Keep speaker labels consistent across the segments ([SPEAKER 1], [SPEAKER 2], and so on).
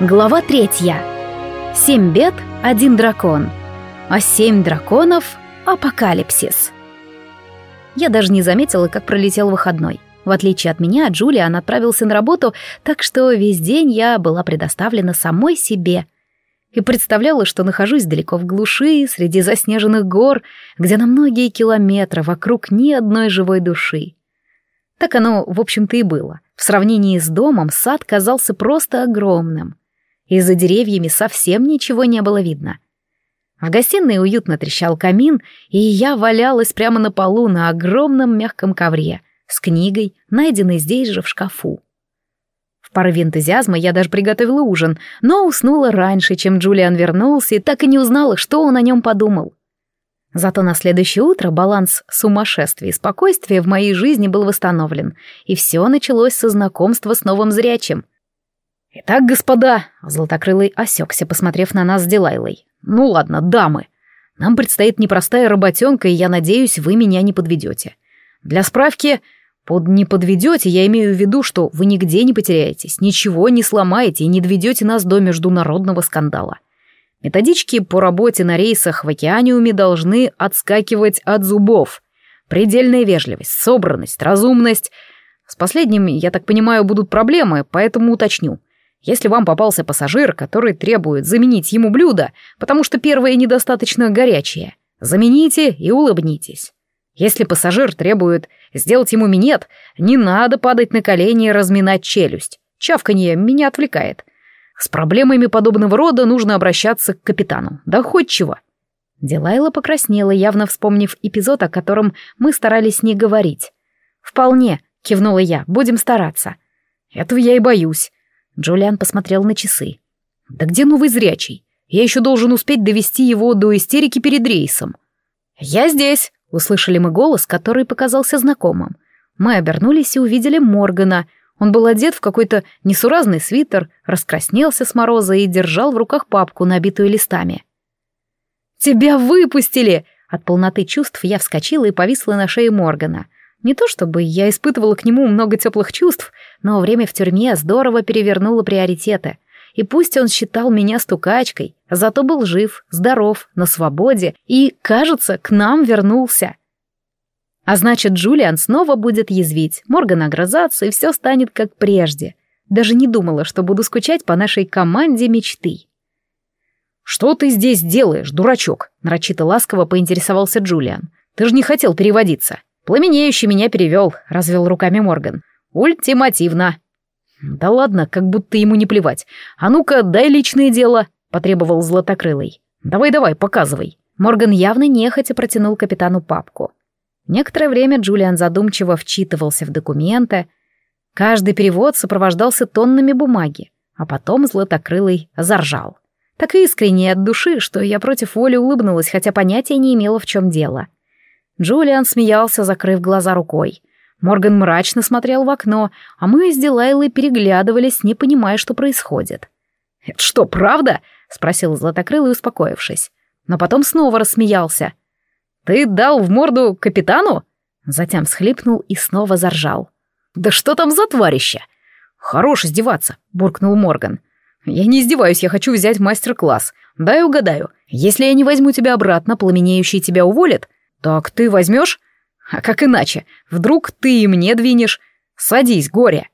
[SPEAKER 1] Глава третья. Семь бед, один дракон. А семь драконов — апокалипсис. Я даже не заметила, как пролетел выходной. В отличие от меня, Джулиан отправился на работу, так что весь день я была предоставлена самой себе. И представляла, что нахожусь далеко в глуши, среди заснеженных гор, где на многие километры вокруг ни одной живой души. Так оно, в общем-то, и было. В сравнении с домом сад казался просто огромным и за деревьями совсем ничего не было видно. В гостиной уютно трещал камин, и я валялась прямо на полу на огромном мягком ковре с книгой, найденной здесь же в шкафу. В порыве энтузиазма я даже приготовила ужин, но уснула раньше, чем Джулиан вернулся, и так и не узнала, что он о нем подумал. Зато на следующее утро баланс сумасшествия и спокойствия в моей жизни был восстановлен, и все началось со знакомства с новым зрячим. «Итак, господа», — Золотокрылый осекся, посмотрев на нас с Дилайлой. «Ну ладно, дамы. Нам предстоит непростая работенка, и я надеюсь, вы меня не подведете. Для справки, под «не подведете» я имею в виду, что вы нигде не потеряетесь, ничего не сломаете и не доведете нас до международного скандала. Методички по работе на рейсах в океаниуме должны отскакивать от зубов. Предельная вежливость, собранность, разумность. С последним, я так понимаю, будут проблемы, поэтому уточню — если вам попался пассажир, который требует заменить ему блюдо, потому что первое недостаточно горячее, замените и улыбнитесь. Если пассажир требует сделать ему минет, не надо падать на колени и разминать челюсть. Чавканье меня отвлекает. С проблемами подобного рода нужно обращаться к капитану. Доходчиво. Дилайла покраснела, явно вспомнив эпизод, о котором мы старались не говорить. «Вполне», — кивнула я, — «будем стараться». «Этого я и боюсь. Джулиан посмотрел на часы. «Да где новый зрячий? Я еще должен успеть довести его до истерики перед рейсом». «Я здесь!» — услышали мы голос, который показался знакомым. Мы обернулись и увидели Моргана. Он был одет в какой-то несуразный свитер, раскраснелся с мороза и держал в руках папку, набитую листами. «Тебя выпустили!» От полноты чувств я вскочила и повисла на шее Моргана — не то чтобы я испытывала к нему много теплых чувств, но время в тюрьме здорово перевернуло приоритеты. И пусть он считал меня стукачкой, зато был жив, здоров, на свободе и, кажется, к нам вернулся. А значит, Джулиан снова будет язвить, Морган огрызаться, и все станет как прежде. Даже не думала, что буду скучать по нашей команде мечты. «Что ты здесь делаешь, дурачок?» — нарочито ласково поинтересовался Джулиан. «Ты же не хотел переводиться». «Пламенеющий меня перевел», — развел руками Морган. «Ультимативно». «Да ладно, как будто ему не плевать. А ну-ка, дай личное дело», — потребовал Златокрылый. «Давай-давай, показывай». Морган явно нехотя протянул капитану папку. Некоторое время Джулиан задумчиво вчитывался в документы. Каждый перевод сопровождался тоннами бумаги, а потом Златокрылый заржал. Так искренне от души, что я против воли улыбнулась, хотя понятия не имела, в чем дело. — Джулиан смеялся, закрыв глаза рукой. Морган мрачно смотрел в окно, а мы с Дилайлой переглядывались, не понимая, что происходит. «Это что, правда?» — спросил Златокрылый, успокоившись. Но потом снова рассмеялся. «Ты дал в морду капитану?» Затем схлипнул и снова заржал. «Да что там за тварище?» «Хорош издеваться», — буркнул Морган. «Я не издеваюсь, я хочу взять мастер-класс. Дай угадаю. Если я не возьму тебя обратно, пламенеющий тебя уволит, «Так ты возьмешь? А как иначе? Вдруг ты и мне двинешь? Садись, горе!»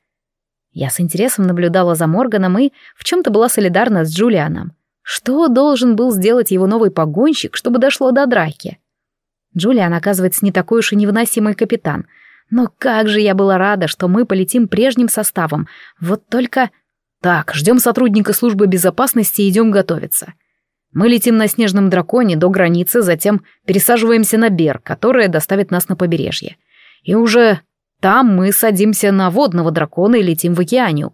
[SPEAKER 1] Я с интересом наблюдала за Морганом и в чем-то была солидарна с Джулианом. Что должен был сделать его новый погонщик, чтобы дошло до драки? Джулиан, оказывается, не такой уж и невыносимый капитан. Но как же я была рада, что мы полетим прежним составом. Вот только... Так, ждем сотрудника службы безопасности и идем готовиться. Мы летим на снежном драконе до границы, затем пересаживаемся на Бер, которая доставит нас на побережье. И уже там мы садимся на водного дракона и летим в океаниум.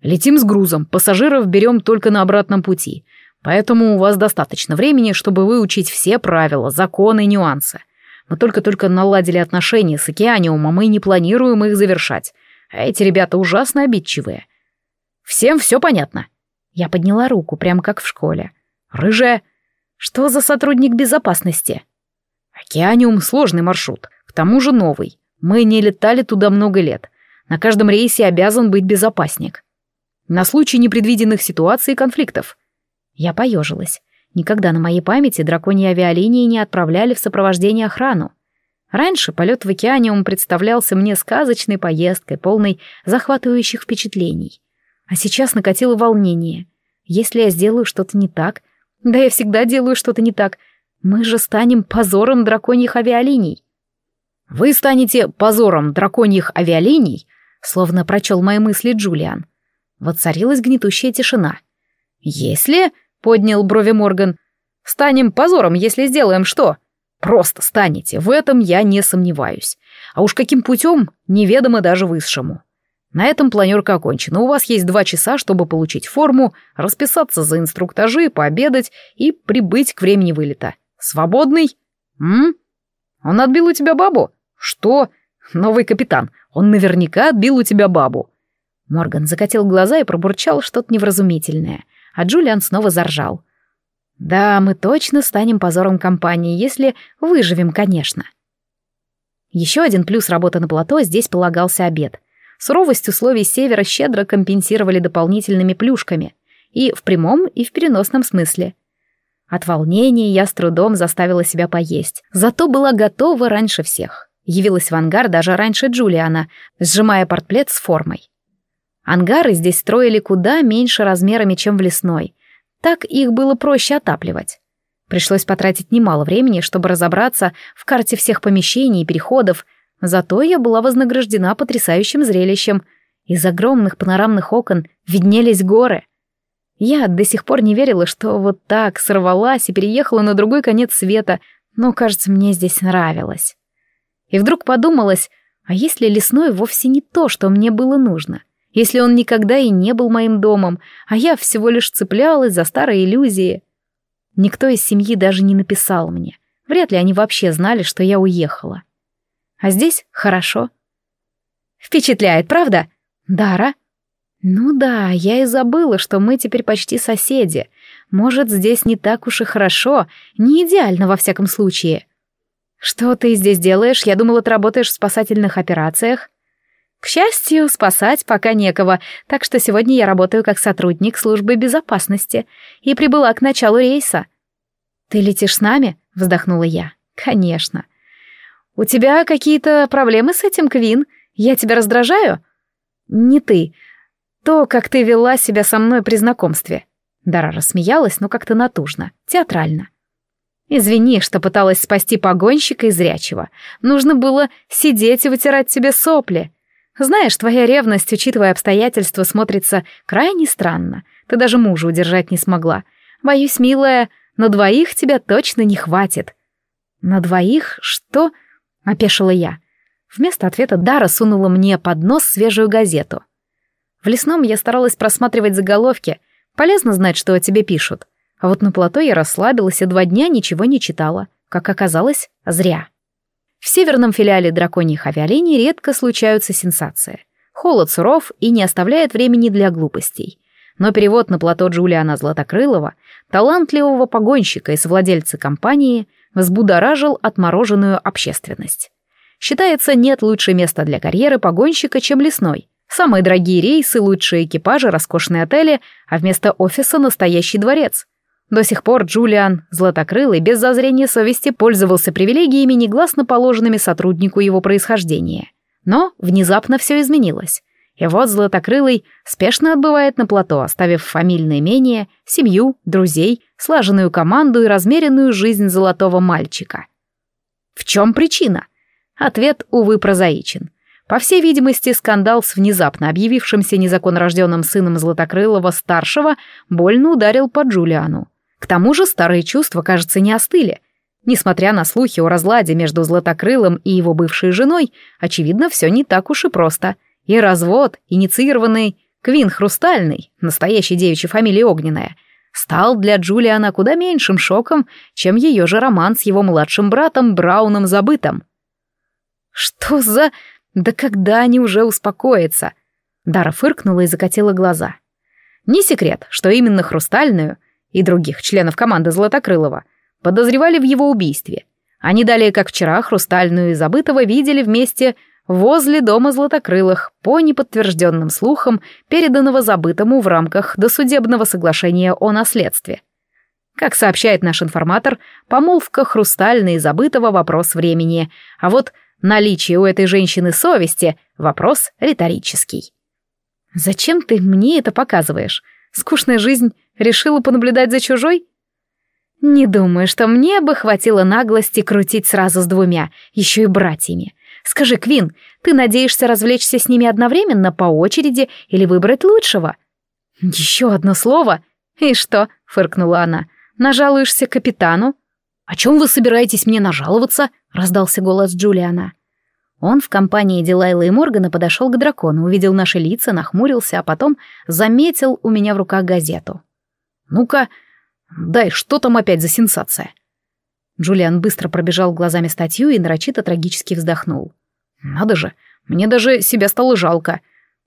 [SPEAKER 1] Летим с грузом, пассажиров берем только на обратном пути. Поэтому у вас достаточно времени, чтобы выучить все правила, законы и нюансы. Мы только-только наладили отношения с океаниумом и не планируем их завершать. А эти ребята ужасно обидчивые. Всем все понятно? Я подняла руку, прямо как в школе. Рыжая? Что за сотрудник безопасности? Океаниум — сложный маршрут, к тому же новый. Мы не летали туда много лет. На каждом рейсе обязан быть безопасник.
[SPEAKER 2] На случай непредвиденных ситуаций и конфликтов.
[SPEAKER 1] Я поежилась. Никогда на моей памяти драконьи авиалинии не отправляли в сопровождение охрану. Раньше полет в океаниум представлялся мне сказочной поездкой, полной захватывающих впечатлений. А сейчас накатило волнение. Если я сделаю что-то не так, да я всегда делаю что-то не так, мы же станем позором драконьих авиалиний.
[SPEAKER 2] Вы станете позором драконьих авиалиний, словно прочел мои мысли Джулиан. Воцарилась гнетущая тишина. Если, поднял брови Морган, станем позором, если сделаем что? Просто станете, в этом я не сомневаюсь. А уж каким путем, неведомо даже высшему. На этом планерка окончена. У вас есть два часа, чтобы получить форму, расписаться за инструктажи, пообедать и прибыть к времени вылета. Свободный? М? Он отбил у тебя бабу? Что? Новый капитан. Он наверняка отбил у тебя бабу.
[SPEAKER 1] Морган закатил глаза и пробурчал что-то невразумительное, а Джулиан снова заржал. Да, мы точно станем позором компании, если выживем, конечно. Еще один плюс работы на плато здесь полагался обед. Суровость условий севера щедро компенсировали дополнительными плюшками. И в прямом, и в переносном смысле. От волнения я с трудом заставила себя поесть, зато была готова раньше всех. Явилась в ангар даже раньше Джулиана, сжимая портплет с формой. Ангары здесь строили куда меньше размерами, чем в лесной, так их было проще отапливать. Пришлось потратить немало времени, чтобы разобраться в карте всех помещений и переходов, зато я была вознаграждена потрясающим зрелищем. Из огромных панорамных окон виднелись горы. Я до сих пор не верила, что вот так сорвалась и переехала на другой конец света, но, кажется, мне здесь нравилось. И вдруг подумалось, а если лесной вовсе не то, что мне было нужно — если он никогда и не был моим домом, а я всего лишь цеплялась за старые иллюзии. Никто из семьи даже не написал мне. Вряд ли они вообще знали, что я уехала. А здесь хорошо. Впечатляет, правда? Дара? Ну да, я и забыла, что мы теперь почти соседи. Может, здесь не так уж и хорошо, не идеально во всяком случае. Что ты здесь делаешь? Я думала, ты работаешь в спасательных операциях. К счастью, спасать пока некого, так что сегодня я работаю как сотрудник службы безопасности и прибыла к началу рейса. «Ты летишь с нами?» — вздохнула я. «Конечно». «У тебя какие-то проблемы с этим, Квин? Я тебя раздражаю?» «Не ты. То, как ты вела себя со мной при знакомстве». Дара рассмеялась, но как-то натужно, театрально. «Извини, что пыталась спасти погонщика и зрячего. Нужно было сидеть и вытирать тебе сопли. Знаешь, твоя ревность, учитывая обстоятельства, смотрится крайне странно. Ты даже мужа удержать не смогла. Боюсь, милая, на двоих тебя точно не хватит. На двоих? Что? Опешила я. Вместо ответа Дара сунула мне под нос свежую газету. В лесном я старалась просматривать заголовки. Полезно знать, что о тебе пишут. А вот на плато я расслабилась и два дня ничего не читала. Как оказалось, зря. В северном филиале драконьих авиалиний редко случаются сенсации. Холод суров и не оставляет времени для глупостей. Но перевод на плато Джулиана Златокрылова, талантливого погонщика и совладельца компании, взбудоражил отмороженную общественность. Считается, нет лучше места для карьеры погонщика, чем лесной. Самые дорогие рейсы, лучшие экипажи, роскошные отели, а вместо офиса настоящий дворец. До сих пор Джулиан, златокрылый, без зазрения совести, пользовался привилегиями, негласно положенными сотруднику его происхождения. Но внезапно все изменилось. И вот Златокрылый спешно отбывает на плато, оставив фамильное имение, семью, друзей, слаженную команду и размеренную жизнь золотого мальчика. В чем причина? Ответ, увы, прозаичен. По всей видимости, скандал с внезапно объявившимся незаконнорожденным сыном Златокрылова-старшего больно ударил по Джулиану. К тому же старые чувства, кажется, не остыли. Несмотря на слухи о разладе между Златокрылым и его бывшей женой, очевидно, все не так уж и просто. И развод, инициированный Квин Хрустальный, настоящей девичьей фамилии Огненная, стал для Джулиана куда меньшим шоком, чем ее же роман с его младшим братом Брауном Забытым. «Что за... Да когда они уже успокоятся?» Дара фыркнула и закатила глаза. Не секрет, что именно Хрустальную и других членов команды Златокрылова подозревали в его убийстве. Они далее, как вчера, Хрустальную и Забытого видели вместе
[SPEAKER 2] возле дома Златокрылых, по неподтвержденным слухам, переданного забытому в рамках досудебного соглашения о наследстве. Как сообщает наш информатор, помолвка хрустальная и забытого вопрос времени, а вот наличие у этой женщины совести — вопрос риторический. «Зачем ты мне это показываешь? Скучная жизнь решила понаблюдать за чужой?» «Не думаю, что мне бы хватило наглости крутить сразу с двумя, еще и братьями. Скажи, Квин, ты надеешься развлечься с ними одновременно по очереди или выбрать лучшего?» «Еще одно слово!» «И что?» — фыркнула она. Нажалуешься капитану?» «О чем вы собираетесь мне нажаловаться?» — раздался голос Джулиана. Он в компании Дилайла и Моргана подошел к дракону, увидел наши лица, нахмурился, а потом заметил у меня в руках газету. «Ну-ка, дай, что там опять за сенсация?» Джулиан быстро пробежал глазами статью и нарочито трагически вздохнул. «Надо же, мне даже себя стало жалко.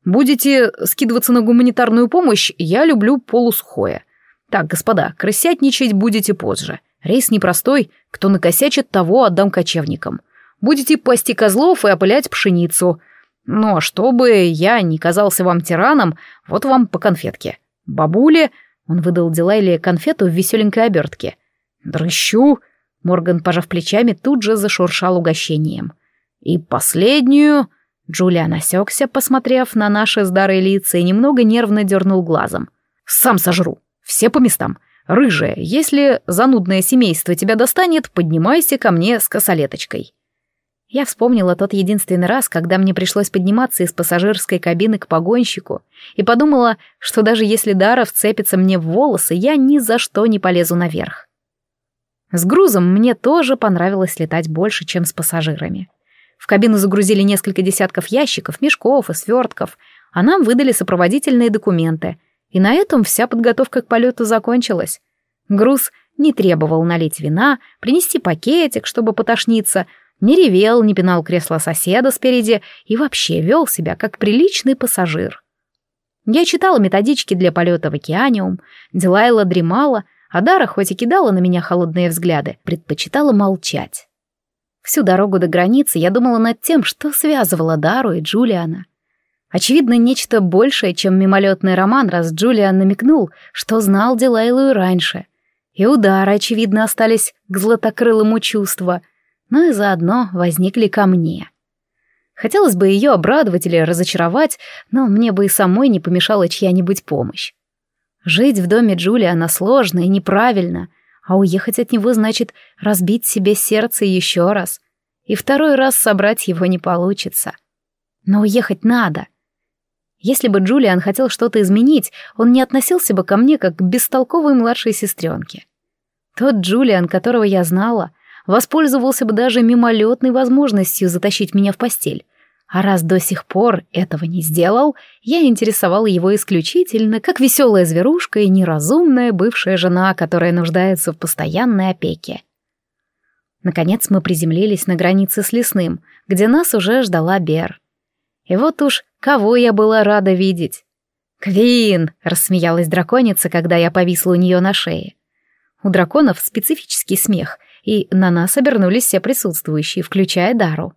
[SPEAKER 2] Будете скидываться на гуманитарную помощь, я люблю полусухое. Так, господа, крысятничать будете позже. Рейс непростой, кто накосячит, того отдам кочевникам. Будете пасти козлов и опылять пшеницу. Но чтобы я не казался вам тираном, вот вам по конфетке. Бабуле, он выдал Дилайле конфету в веселенькой обертке. Дрыщу, Морган, пожав плечами, тут же зашуршал угощением. И последнюю... Джулиан осекся, посмотрев на наши старые лица, и немного нервно дернул глазом. «Сам сожру!» Все по местам. Рыжая, если занудное семейство тебя достанет, поднимайся ко мне с косолеточкой. Я вспомнила тот единственный раз, когда мне пришлось подниматься из пассажирской кабины к погонщику, и подумала, что даже если Дара вцепится мне в волосы, я ни за что не полезу наверх. С грузом мне тоже понравилось летать больше, чем с пассажирами. В кабину загрузили несколько десятков ящиков, мешков и свертков, а нам выдали сопроводительные документы, и на этом вся подготовка к полету закончилась. Груз не требовал налить вина, принести пакетик, чтобы потошниться, не ревел, не пинал кресло соседа спереди и вообще вел себя как приличный пассажир. Я читала методички для полета в океаниум, Дилайла дремала, а Дара, хоть и кидала на меня холодные взгляды, предпочитала молчать. Всю дорогу до границы я думала над тем, что связывало Дару и Джулиана. Очевидно, нечто большее, чем мимолетный роман, раз Джулиан намекнул, что знал Дилайлу раньше. И удары, очевидно, остались к златокрылому чувства, но и заодно возникли ко мне. Хотелось бы ее обрадовать или разочаровать, но мне бы и самой не помешала чья-нибудь помощь. Жить в доме Джулиана сложно и неправильно, а уехать от него значит разбить себе сердце еще раз. И второй раз собрать его не получится. Но уехать надо — если бы Джулиан хотел что-то изменить, он не относился бы ко мне как к бестолковой младшей сестренке. Тот Джулиан, которого я знала, воспользовался бы даже мимолетной возможностью затащить меня в постель. А раз до сих пор этого не сделал, я интересовала его исключительно как веселая зверушка и неразумная бывшая жена, которая нуждается в постоянной опеке. Наконец мы приземлились на границе с лесным, где нас уже ждала Бер. И вот уж кого я была рада видеть. «Квин!» — рассмеялась драконица, когда я повисла у нее на шее. У драконов специфический смех, и на нас обернулись все присутствующие, включая Дару.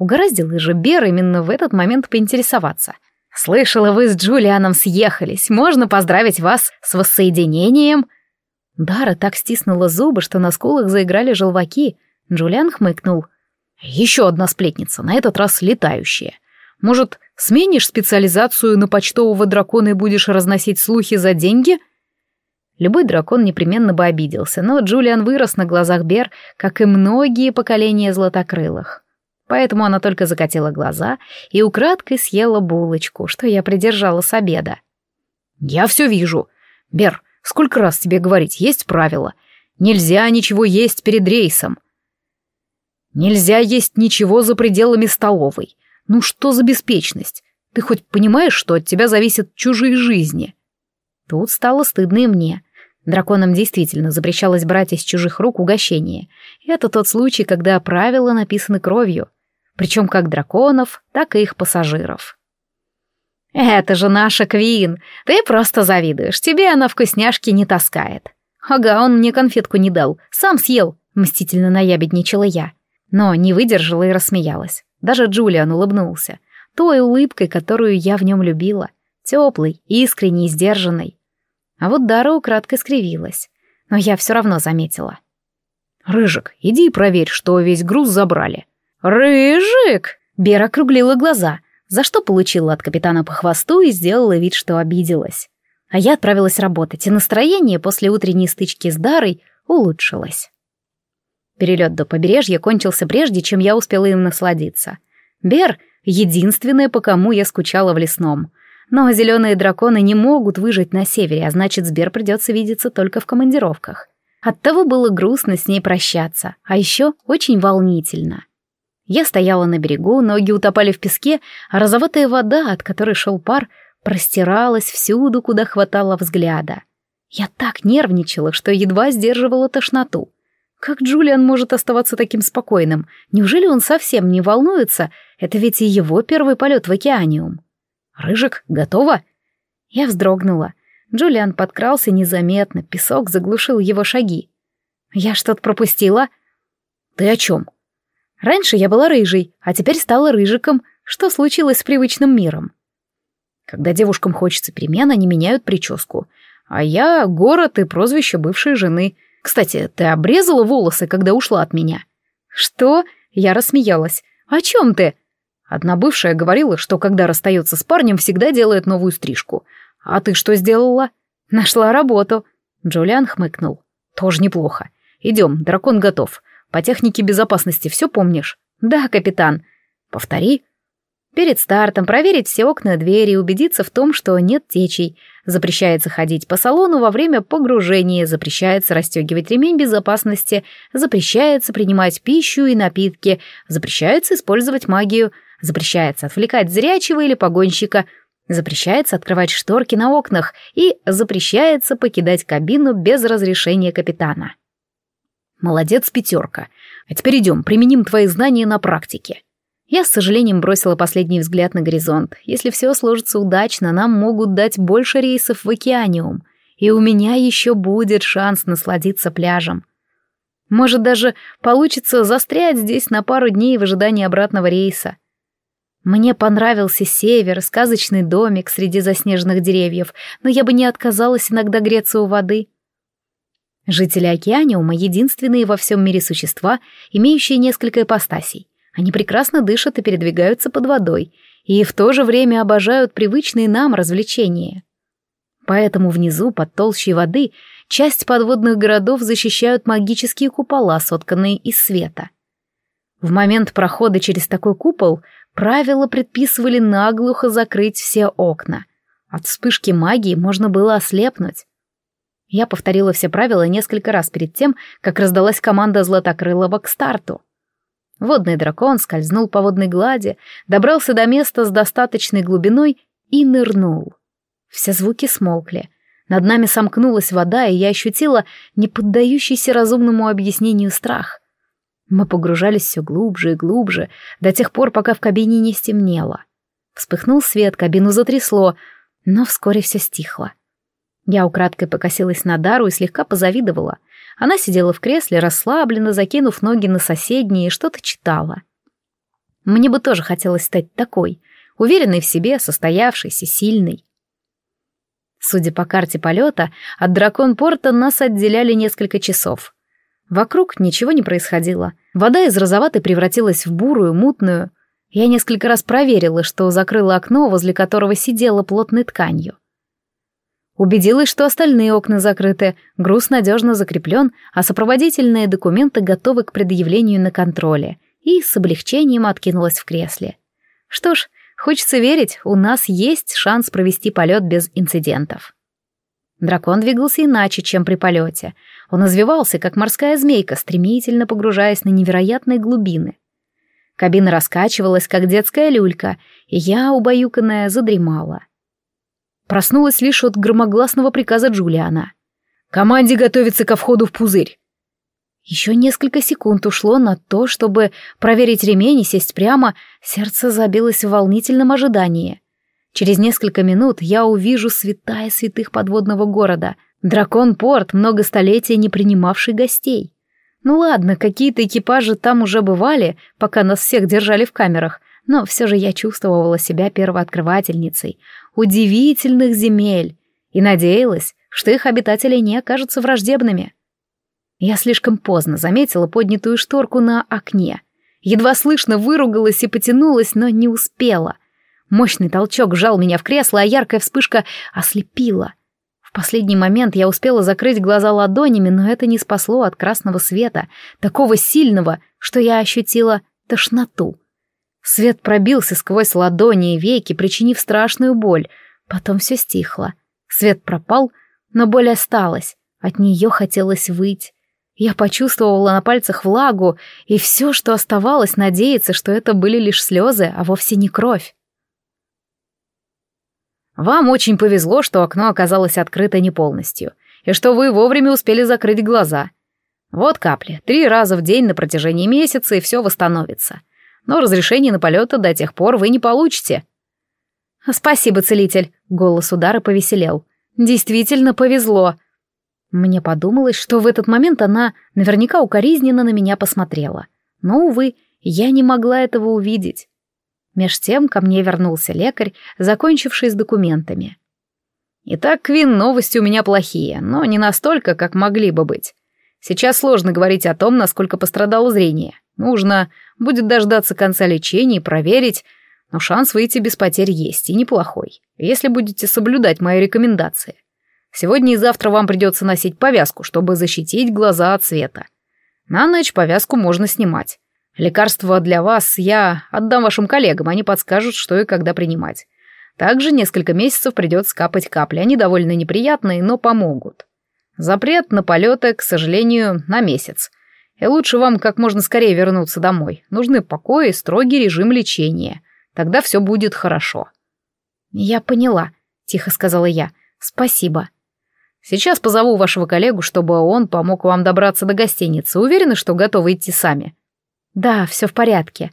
[SPEAKER 2] Угораздило же Бер именно в этот момент поинтересоваться. «Слышала, вы с Джулианом съехались. Можно поздравить вас с воссоединением?» Дара так стиснула зубы, что на скулах заиграли желваки. Джулиан хмыкнул. «Еще одна сплетница, на этот раз летающая. Может, сменишь специализацию на почтового дракона и будешь разносить слухи за деньги?» Любой дракон непременно бы обиделся, но Джулиан вырос на глазах Бер, как и многие поколения златокрылых. Поэтому она только закатила глаза и украдкой съела булочку, что я придержала с обеда. «Я все вижу. Бер, сколько раз тебе говорить, есть правило. Нельзя ничего есть перед рейсом. Нельзя есть ничего за пределами столовой. Ну что за беспечность? Ты хоть понимаешь, что от тебя зависят чужие жизни? Тут стало стыдно и мне. Драконам действительно запрещалось брать из чужих рук угощение. Это тот случай, когда правила написаны кровью. Причем как драконов, так и их пассажиров. «Это же наша Квин! Ты просто завидуешь, тебе она вкусняшки не таскает». «Ага, он мне конфетку не дал, сам съел», — мстительно наябедничала я.
[SPEAKER 1] Но не выдержала и рассмеялась. Даже Джулиан улыбнулся. Той улыбкой, которую я в нем любила. Теплой, искренней, сдержанной. А вот Дара украдкой скривилась. Но я все равно заметила.
[SPEAKER 2] «Рыжик, иди и проверь, что весь груз забрали».
[SPEAKER 1] «Рыжик!» Бера округлила глаза, за что получила от капитана по хвосту и сделала вид, что обиделась. А я отправилась работать, и настроение после утренней стычки с Дарой улучшилось. Перелет до побережья кончился прежде, чем я успела им насладиться. Бер — единственная, по кому я скучала в лесном. Но зеленые драконы не могут выжить на севере, а значит, с Бер придется видеться только в командировках. Оттого было грустно с ней прощаться, а еще очень волнительно. Я стояла на берегу, ноги утопали в песке, а розоватая вода, от которой шел пар, простиралась всюду, куда хватало взгляда. Я так нервничала, что едва сдерживала тошноту. Как Джулиан может оставаться таким спокойным? Неужели он совсем не волнуется? Это ведь и его первый полет в океаниум. «Рыжик, готово?» Я вздрогнула. Джулиан подкрался незаметно, песок заглушил его шаги. «Я что-то пропустила?» «Ты о чем?» Раньше я была рыжей, а теперь стала рыжиком. Что случилось с привычным миром? Когда девушкам хочется перемен, они меняют прическу. А я — город и прозвище бывшей жены. Кстати, ты обрезала волосы, когда ушла от меня? Что? Я рассмеялась. О чем ты? Одна бывшая говорила, что когда расстается с парнем, всегда делает новую стрижку. А ты что сделала? Нашла работу. Джулиан хмыкнул. Тоже неплохо. Идем, дракон готов. По технике безопасности все помнишь? Да, капитан. Повтори. Перед стартом проверить все окна и двери убедиться в том, что нет течей. Запрещается ходить по салону во время погружения, запрещается расстегивать ремень безопасности, запрещается принимать пищу и напитки, запрещается использовать магию, запрещается отвлекать зрячего или погонщика, запрещается открывать шторки на окнах и запрещается покидать кабину без разрешения капитана. Молодец, пятерка. А теперь идем, применим твои знания на практике. Я с сожалением бросила последний взгляд на горизонт. Если все сложится удачно, нам могут дать больше рейсов в океаниум, и у меня еще будет шанс насладиться пляжем. Может, даже получится застрять здесь на пару дней в ожидании обратного рейса. Мне понравился север, сказочный домик среди заснеженных деревьев, но я бы не отказалась иногда греться у воды. Жители океаниума — единственные во всем мире существа, имеющие несколько ипостасей. Они прекрасно дышат и передвигаются под водой, и в то же время обожают привычные нам развлечения. Поэтому внизу, под толщей воды, часть подводных городов защищают магические купола, сотканные из света. В момент прохода через такой купол правила предписывали наглухо закрыть все окна. От вспышки магии можно было ослепнуть. Я повторила все правила несколько раз перед тем, как раздалась команда Златокрылова к старту. Водный дракон скользнул по водной глади, добрался до места с достаточной глубиной и нырнул. Все звуки смолкли. Над нами сомкнулась вода, и я ощутила неподдающийся разумному объяснению страх. Мы погружались все глубже и глубже, до тех пор, пока в кабине не стемнело. Вспыхнул свет, кабину затрясло, но вскоре все стихло. Я украдкой покосилась на Дару и слегка позавидовала. Она сидела в кресле, расслабленно, закинув ноги на соседние, и что-то читала. Мне бы тоже хотелось стать такой, уверенной в себе, состоявшейся, сильной. Судя по карте полета, от дракон-порта нас отделяли несколько часов. Вокруг ничего не происходило. Вода из розоватой превратилась в бурую, мутную. Я несколько раз проверила, что закрыла окно, возле которого сидела плотной тканью. Убедилась, что остальные окна закрыты, груз надежно закреплен, а сопроводительные документы готовы к предъявлению на контроле, и с облегчением откинулась в кресле. Что ж, хочется верить, у нас есть шанс провести полет без инцидентов. Дракон двигался иначе, чем при полете. Он извивался, как морская змейка, стремительно погружаясь на невероятные глубины. Кабина раскачивалась, как детская люлька, и я, убаюканная, задремала. Проснулась лишь от громогласного приказа Джулиана. «Команде готовится ко входу в пузырь». Еще несколько секунд ушло на то, чтобы проверить ремень и сесть прямо, сердце забилось в волнительном ожидании. Через несколько минут я увижу святая святых подводного города, дракон-порт, много столетий не принимавший гостей. Ну ладно, какие-то экипажи там уже бывали, пока нас всех держали в камерах, но все же я чувствовала себя первооткрывательницей удивительных земель и надеялась, что их обитатели не окажутся враждебными. Я слишком поздно заметила поднятую шторку на окне. Едва слышно выругалась и потянулась, но не успела. Мощный толчок сжал меня в кресло, а яркая вспышка ослепила. В последний момент я успела закрыть глаза ладонями, но это не спасло от красного света, такого сильного, что я ощутила тошноту. Свет пробился сквозь ладони и веки, причинив страшную боль. Потом все стихло. Свет пропал, но боль осталась. От нее хотелось выть. Я почувствовала на пальцах влагу, и все, что оставалось, надеяться, что это были лишь слезы, а вовсе не кровь.
[SPEAKER 2] Вам очень повезло, что окно оказалось открыто не полностью, и что вы вовремя успели закрыть глаза. Вот капли, три раза в день на протяжении месяца, и все восстановится. Но разрешение на полеты до тех пор вы не получите.
[SPEAKER 1] Спасибо, целитель. Голос удара повеселел. Действительно повезло. Мне подумалось, что в этот момент она наверняка укоризненно на меня посмотрела. Но, увы, я не могла этого увидеть. Меж тем ко мне вернулся лекарь, закончивший с документами.
[SPEAKER 2] «Итак, Квин, новости у меня плохие, но не настолько, как могли бы быть. Сейчас сложно говорить о том, насколько пострадало зрение. Нужно будет дождаться конца лечения и проверить, но шанс выйти без потерь есть, и неплохой, если будете соблюдать мои рекомендации. Сегодня и завтра вам придется носить повязку, чтобы защитить глаза от света. На ночь повязку можно снимать. Лекарства для вас я отдам вашим коллегам, они подскажут, что и когда принимать. Также несколько месяцев придется капать капли, они довольно неприятные, но помогут. Запрет на полеты, к сожалению, на месяц. И лучше вам как можно скорее вернуться домой. Нужны покой и строгий режим лечения. Тогда все будет хорошо.
[SPEAKER 1] «Я поняла», — тихо сказала я. «Спасибо».
[SPEAKER 2] «Сейчас позову вашего коллегу, чтобы он помог вам добраться до гостиницы. Уверены, что готовы идти сами?»
[SPEAKER 1] «Да, все в порядке».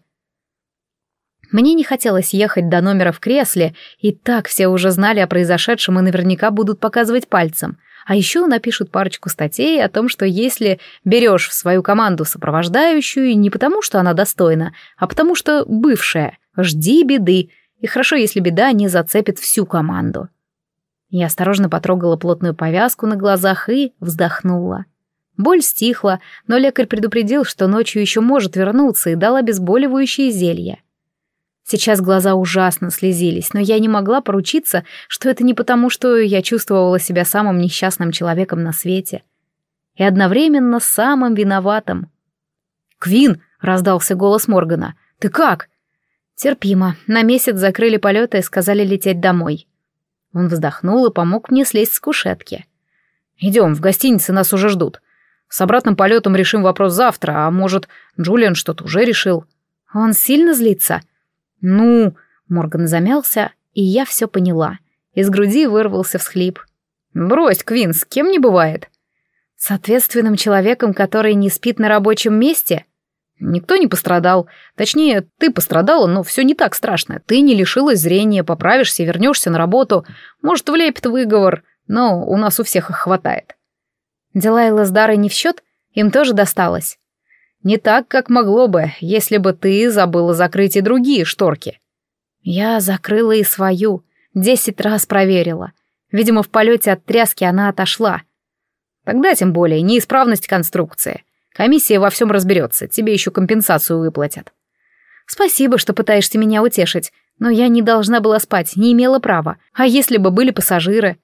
[SPEAKER 1] Мне не хотелось ехать до номера в кресле, и так все уже знали о произошедшем и наверняка будут показывать пальцем. А еще напишут парочку статей о том, что если берешь в свою команду сопровождающую не потому, что она достойна, а потому что бывшая, жди беды, и хорошо, если беда не зацепит всю команду. Я осторожно потрогала плотную повязку на глазах и вздохнула. Боль стихла, но лекарь предупредил, что ночью еще может вернуться и дал обезболивающее зелье. Сейчас глаза ужасно слезились, но я не могла поручиться, что это не потому, что я чувствовала себя самым несчастным человеком на свете. И одновременно самым виноватым.
[SPEAKER 2] «Квин!» — раздался голос Моргана. «Ты как?»
[SPEAKER 1] «Терпимо. На месяц закрыли полеты и сказали лететь домой». Он вздохнул и помог мне слезть с кушетки.
[SPEAKER 2] «Идем, в гостинице нас уже ждут. С обратным полетом решим вопрос завтра, а может, Джулиан что-то уже решил».
[SPEAKER 1] «Он сильно злится?»
[SPEAKER 2] «Ну...»
[SPEAKER 1] — Морган замялся, и я все поняла. Из груди вырвался всхлип.
[SPEAKER 2] «Брось, Квин, с кем не бывает?»
[SPEAKER 1] «С ответственным человеком, который не спит на рабочем месте?»
[SPEAKER 2] «Никто не пострадал. Точнее, ты пострадала, но все не так страшно. Ты не лишилась зрения, поправишься, вернешься на работу. Может, влепит выговор, но у нас у всех их хватает».
[SPEAKER 1] «Дела Элэсдары не в счет? Им тоже досталось?»
[SPEAKER 2] Не так, как могло бы, если бы ты забыла закрыть и другие шторки.
[SPEAKER 1] Я закрыла и свою, десять раз проверила. Видимо, в полете от тряски она отошла.
[SPEAKER 2] Тогда тем более неисправность конструкции. Комиссия во всем разберется, тебе еще компенсацию выплатят.
[SPEAKER 1] Спасибо, что пытаешься меня утешить, но я не должна была спать, не имела права. А если бы были пассажиры?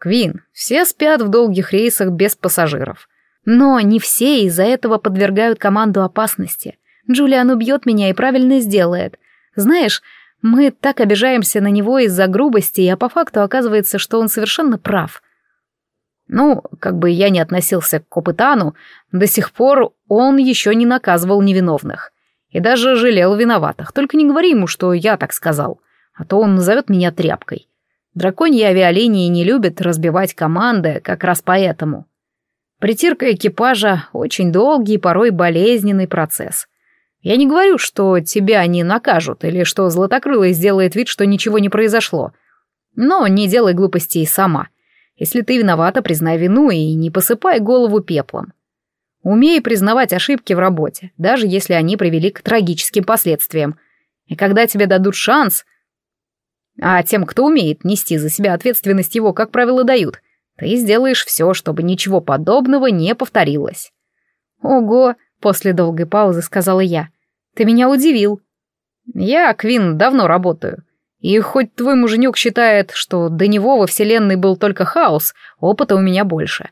[SPEAKER 2] Квин, все спят в долгих рейсах без пассажиров.
[SPEAKER 1] Но не все из-за этого подвергают команду опасности. Джулиан убьет меня и правильно сделает. Знаешь, мы так обижаемся на него из-за грубости, а по факту оказывается, что он совершенно прав.
[SPEAKER 2] Ну, как бы я не относился к Копытану, до сих пор он еще не наказывал невиновных. И даже жалел виноватых. Только не говори ему, что я так сказал, а то он назовет меня тряпкой. Драконьи авиалинии не любят разбивать команды как раз поэтому. Притирка экипажа — очень долгий порой болезненный процесс. Я не говорю, что тебя они накажут, или что Златокрылый сделает вид, что ничего не произошло. Но не делай глупостей сама. Если ты виновата, признай вину и не посыпай голову пеплом. Умей признавать ошибки в работе, даже если они привели к трагическим последствиям. И когда тебе дадут шанс, а тем, кто умеет нести за себя ответственность, его, как правило, дают, ты сделаешь все, чтобы ничего подобного не повторилось. «Ого!» — после долгой паузы сказала я. «Ты меня удивил». «Я, Квин, давно работаю. И хоть твой муженек считает, что до него во Вселенной был только хаос, опыта у меня больше.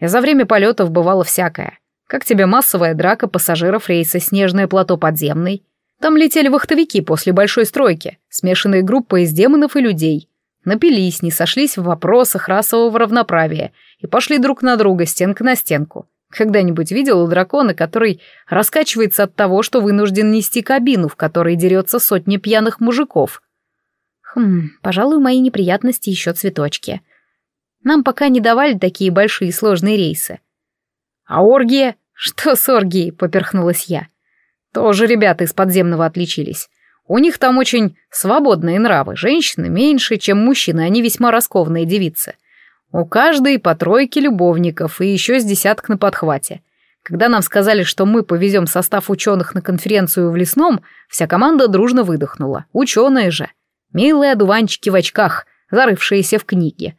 [SPEAKER 2] И за время полетов бывало всякое. Как тебе массовая драка пассажиров рейса «Снежное плато подземный»? Там летели вахтовики после большой стройки, смешанные группы из демонов и людей. Напились, не сошлись в вопросах расового равноправия и пошли друг на друга стенка на стенку. Когда-нибудь видел дракона, который раскачивается от того, что вынужден нести кабину, в которой дерется сотни пьяных мужиков?
[SPEAKER 1] Хм, пожалуй, мои неприятности еще цветочки. Нам пока не давали такие большие сложные рейсы.
[SPEAKER 2] А оргия? Что с оргией? Поперхнулась я. Тоже ребята из подземного отличились. У них там очень свободные нравы, женщины меньше, чем мужчины, они весьма раскованные девицы. У каждой по тройке любовников и еще с десяток на подхвате. Когда нам сказали, что мы повезем состав ученых на конференцию в Лесном, вся команда дружно выдохнула. Ученые же. Милые одуванчики в очках, зарывшиеся в книги.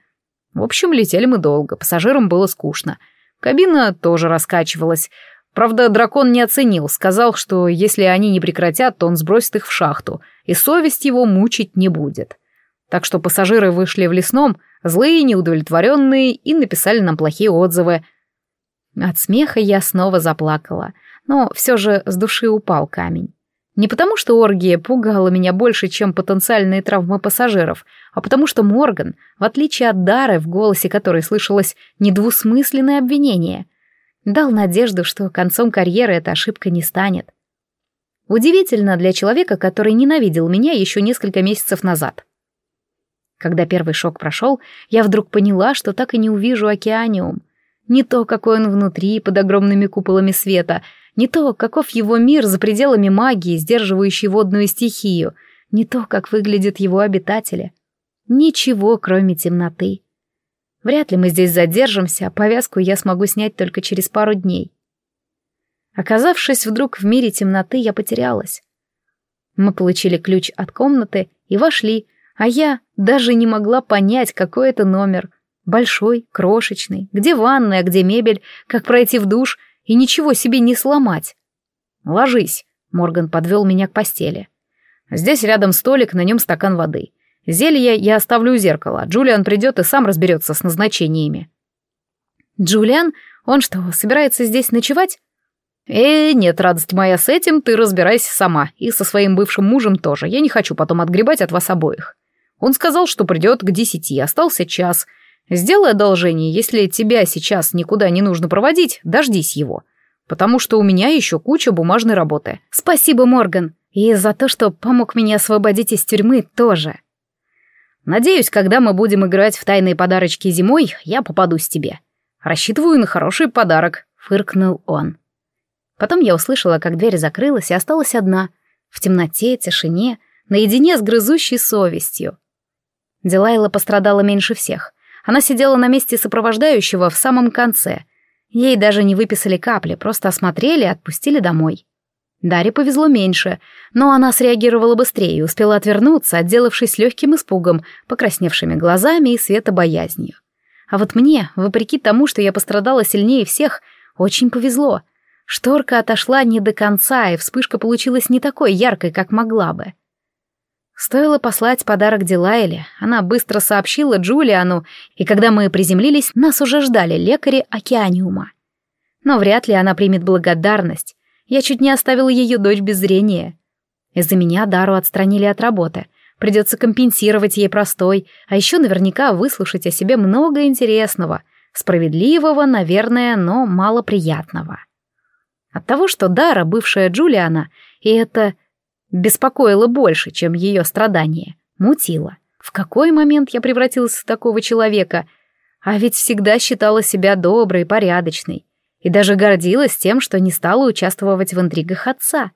[SPEAKER 2] В общем, летели мы долго, пассажирам было скучно. Кабина тоже раскачивалась. Правда, дракон не оценил, сказал, что если они не прекратят, то он сбросит их в шахту, и совесть его мучить не будет. Так что пассажиры вышли в лесном, злые, неудовлетворенные, и написали нам плохие отзывы.
[SPEAKER 1] От смеха я снова заплакала, но все же с души упал камень. Не потому, что оргия пугала меня больше, чем потенциальные травмы пассажиров, а потому что Морган, в отличие от Дары, в голосе которой слышалось недвусмысленное обвинение, дал надежду, что концом карьеры эта ошибка не станет. Удивительно для человека, который ненавидел меня еще несколько месяцев назад. Когда первый шок прошел, я вдруг поняла, что так и не увижу океаниум. Не то, какой он внутри, под огромными куполами света, не то, каков его мир за пределами магии, сдерживающей водную стихию, не то, как выглядят его обитатели. Ничего, кроме темноты. Вряд ли мы здесь задержимся, а повязку я смогу снять только через пару дней. Оказавшись вдруг в мире темноты, я потерялась. Мы получили ключ от комнаты и вошли, а я даже не могла понять, какой это номер. Большой, крошечный, где ванная, где мебель, как пройти в душ и ничего себе не сломать. «Ложись», — Морган подвел меня к постели. «Здесь рядом столик, на нем стакан воды. Зелье я оставлю у зеркала, Джулиан придет и сам разберется с назначениями». «Джулиан? Он что, собирается здесь ночевать?»
[SPEAKER 2] «Э, нет, радость моя, с этим ты разбирайся сама, и со своим бывшим мужем тоже, я не хочу потом отгребать от вас обоих». Он сказал, что придет к десяти, остался час. Сделай одолжение, если тебя сейчас никуда не нужно проводить, дождись его. Потому что у меня еще куча бумажной работы.
[SPEAKER 1] Спасибо, Морган. И за то, что помог меня освободить из тюрьмы, тоже.
[SPEAKER 2] Надеюсь, когда мы будем играть в тайные подарочки зимой, я попадусь тебе. Рассчитываю на хороший подарок, фыркнул он.
[SPEAKER 1] Потом я услышала, как дверь закрылась и осталась одна, в темноте, тишине, наедине с грызущей совестью. Дилайла пострадала меньше всех. Она сидела на месте сопровождающего в самом конце. Ей даже не выписали капли, просто осмотрели и отпустили домой. Даре повезло меньше, но она среагировала быстрее и успела отвернуться, отделавшись легким испугом, покрасневшими глазами и светобоязнью. А вот мне, вопреки тому, что я пострадала сильнее всех, очень повезло. Шторка отошла не до конца, и вспышка получилась не такой яркой, как могла бы. Стоило послать подарок Дилайле, она быстро сообщила Джулиану, и когда мы приземлились, нас уже ждали лекари Океаниума. Но вряд ли она примет благодарность. Я чуть не оставила ее дочь без зрения. Из-за меня Дару отстранили от работы. Придется компенсировать ей простой, а еще наверняка выслушать о себе много интересного, справедливого, наверное, но малоприятного. От того, что Дара бывшая Джулиана, и это беспокоило больше, чем ее страдания, мутило. В какой момент я превратилась в такого человека? А ведь всегда считала себя доброй, порядочной. И даже гордилась тем, что не стала участвовать в интригах отца.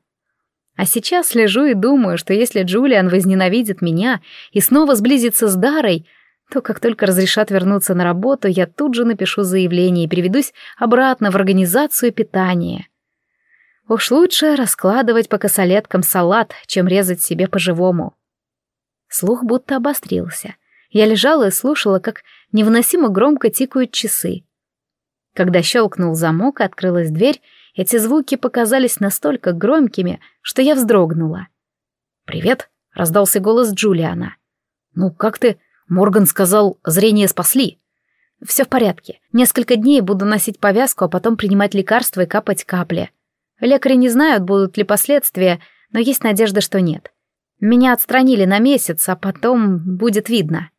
[SPEAKER 1] А сейчас лежу и думаю, что если Джулиан возненавидит меня и снова сблизится с Дарой, то как только разрешат вернуться на работу, я тут же напишу заявление и переведусь обратно в организацию питания. Уж лучше раскладывать по косолеткам салат, чем резать себе по-живому. Слух будто обострился. Я лежала и слушала, как невыносимо громко тикают часы. Когда щелкнул замок и открылась дверь, эти звуки показались настолько громкими, что я вздрогнула.
[SPEAKER 2] «Привет», — раздался голос Джулиана. «Ну, как ты?» Морган сказал, зрение спасли.
[SPEAKER 1] Все в порядке. Несколько дней буду носить повязку, а потом принимать лекарства и капать капли. Лекари не знают, будут ли последствия, но есть надежда, что нет. Меня отстранили на месяц, а потом будет видно.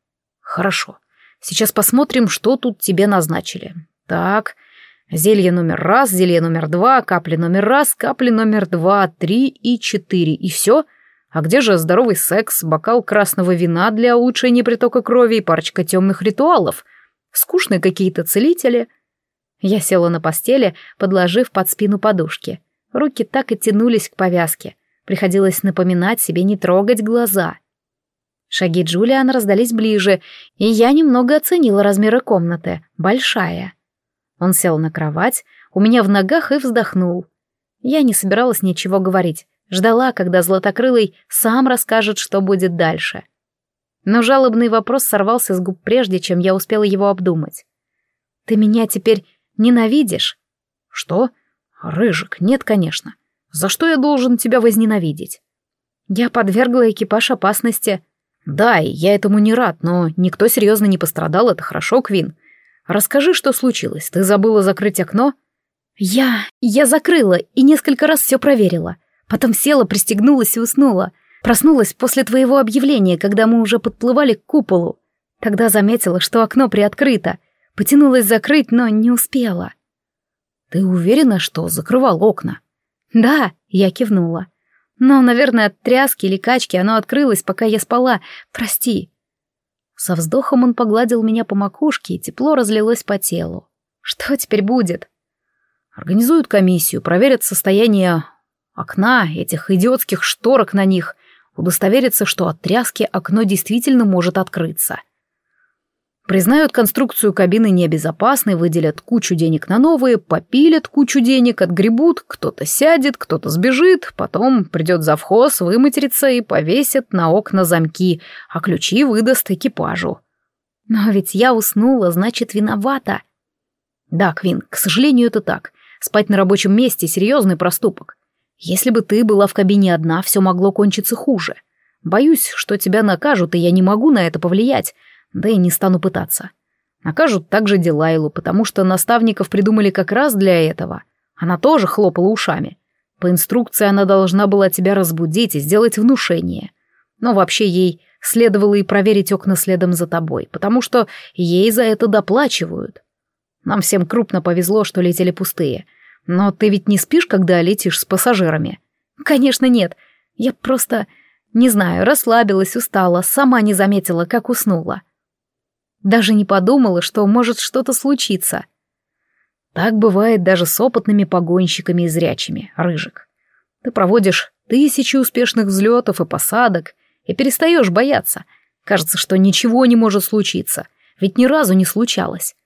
[SPEAKER 2] Хорошо. Сейчас посмотрим, что тут тебе назначили. Так, зелье номер раз, зелье номер два, капли номер раз, капли номер два, три и четыре. И все? — а где же здоровый секс, бокал красного вина для улучшения притока крови и парочка темных ритуалов? Скучные какие-то целители.
[SPEAKER 1] Я села на постели, подложив под спину подушки. Руки так и тянулись к повязке. Приходилось напоминать себе не трогать глаза. Шаги Джулиана раздались ближе, и я немного оценила размеры комнаты. Большая. Он сел на кровать, у меня в ногах и вздохнул. Я не собиралась ничего говорить. Ждала, когда Златокрылый сам расскажет, что будет дальше. Но жалобный вопрос сорвался с губ прежде, чем я успела его обдумать. «Ты меня теперь ненавидишь?»
[SPEAKER 2] «Что? Рыжик, нет, конечно. За что я должен тебя возненавидеть?»
[SPEAKER 1] «Я подвергла экипаж опасности».
[SPEAKER 2] «Да, и я этому не рад, но никто серьезно не пострадал, это хорошо, Квин. Расскажи, что случилось. Ты забыла закрыть окно?»
[SPEAKER 1] «Я... я закрыла и несколько раз все проверила. Потом села, пристегнулась и уснула. Проснулась после твоего объявления, когда мы уже подплывали к куполу. Тогда заметила, что окно приоткрыто. Потянулась закрыть, но не успела.
[SPEAKER 2] Ты уверена, что закрывал окна?
[SPEAKER 1] Да, я кивнула. Но, наверное, от тряски или качки оно открылось, пока я спала. Прости. Со вздохом он погладил меня по макушке, и тепло разлилось по телу. Что теперь будет?
[SPEAKER 2] Организуют комиссию, проверят состояние окна, этих идиотских шторок на них, удостовериться, что от тряски окно действительно может открыться. Признают конструкцию кабины небезопасной, выделят кучу денег на новые, попилят кучу денег, отгребут, кто-то сядет, кто-то сбежит, потом придет завхоз, выматерится и повесит на окна замки, а ключи выдаст экипажу.
[SPEAKER 1] Но ведь я уснула, значит, виновата.
[SPEAKER 2] Да, Квин, к сожалению, это так. Спать на рабочем месте — серьезный проступок. Если бы ты была в кабине одна, все могло кончиться хуже. Боюсь, что тебя накажут, и я не могу на это повлиять, да и не стану пытаться. Накажут также Дилайлу, потому что наставников придумали как раз для этого. Она тоже хлопала ушами. По инструкции она должна была тебя разбудить и сделать внушение. Но вообще ей следовало и проверить окна следом за тобой, потому что ей за это доплачивают. Нам всем крупно повезло, что летели пустые — но ты ведь не спишь, когда летишь с пассажирами?
[SPEAKER 1] Конечно, нет. Я просто, не знаю, расслабилась, устала, сама не заметила, как уснула. Даже не подумала, что может что-то случиться.
[SPEAKER 2] Так бывает даже с опытными погонщиками и зрячими, Рыжик. Ты проводишь тысячи успешных взлетов и посадок и перестаешь бояться. Кажется, что ничего не может случиться, ведь ни разу не случалось.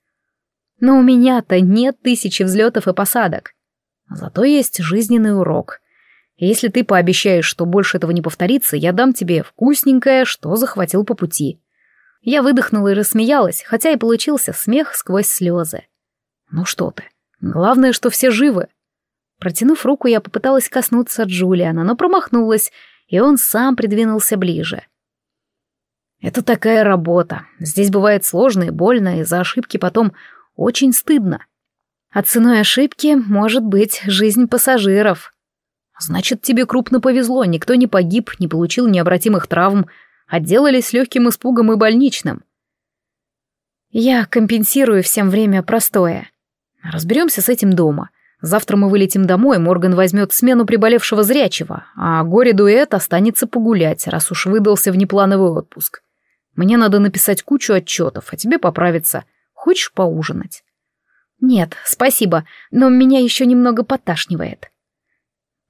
[SPEAKER 1] Но у меня-то нет тысячи взлетов и посадок.
[SPEAKER 2] Зато есть жизненный урок. если ты пообещаешь, что больше этого не повторится, я дам тебе вкусненькое, что захватил по пути.
[SPEAKER 1] Я выдохнула и рассмеялась, хотя и получился смех сквозь слезы.
[SPEAKER 2] Ну что ты, главное, что все живы.
[SPEAKER 1] Протянув руку, я попыталась коснуться Джулиана, но промахнулась, и он сам придвинулся ближе.
[SPEAKER 2] Это такая работа. Здесь бывает сложно и больно, и за ошибки потом очень стыдно.
[SPEAKER 1] А ценой ошибки может быть жизнь пассажиров.
[SPEAKER 2] Значит, тебе крупно повезло, никто не погиб, не получил необратимых травм, отделались легким испугом и больничным.
[SPEAKER 1] Я компенсирую всем время простое.
[SPEAKER 2] Разберемся с этим дома. Завтра мы вылетим домой, Морган возьмет смену приболевшего зрячего, а горе-дуэт останется погулять, раз уж выдался внеплановый отпуск. Мне надо написать кучу отчетов, а тебе поправиться. Хочешь поужинать?»
[SPEAKER 1] «Нет, спасибо, но меня еще немного поташнивает».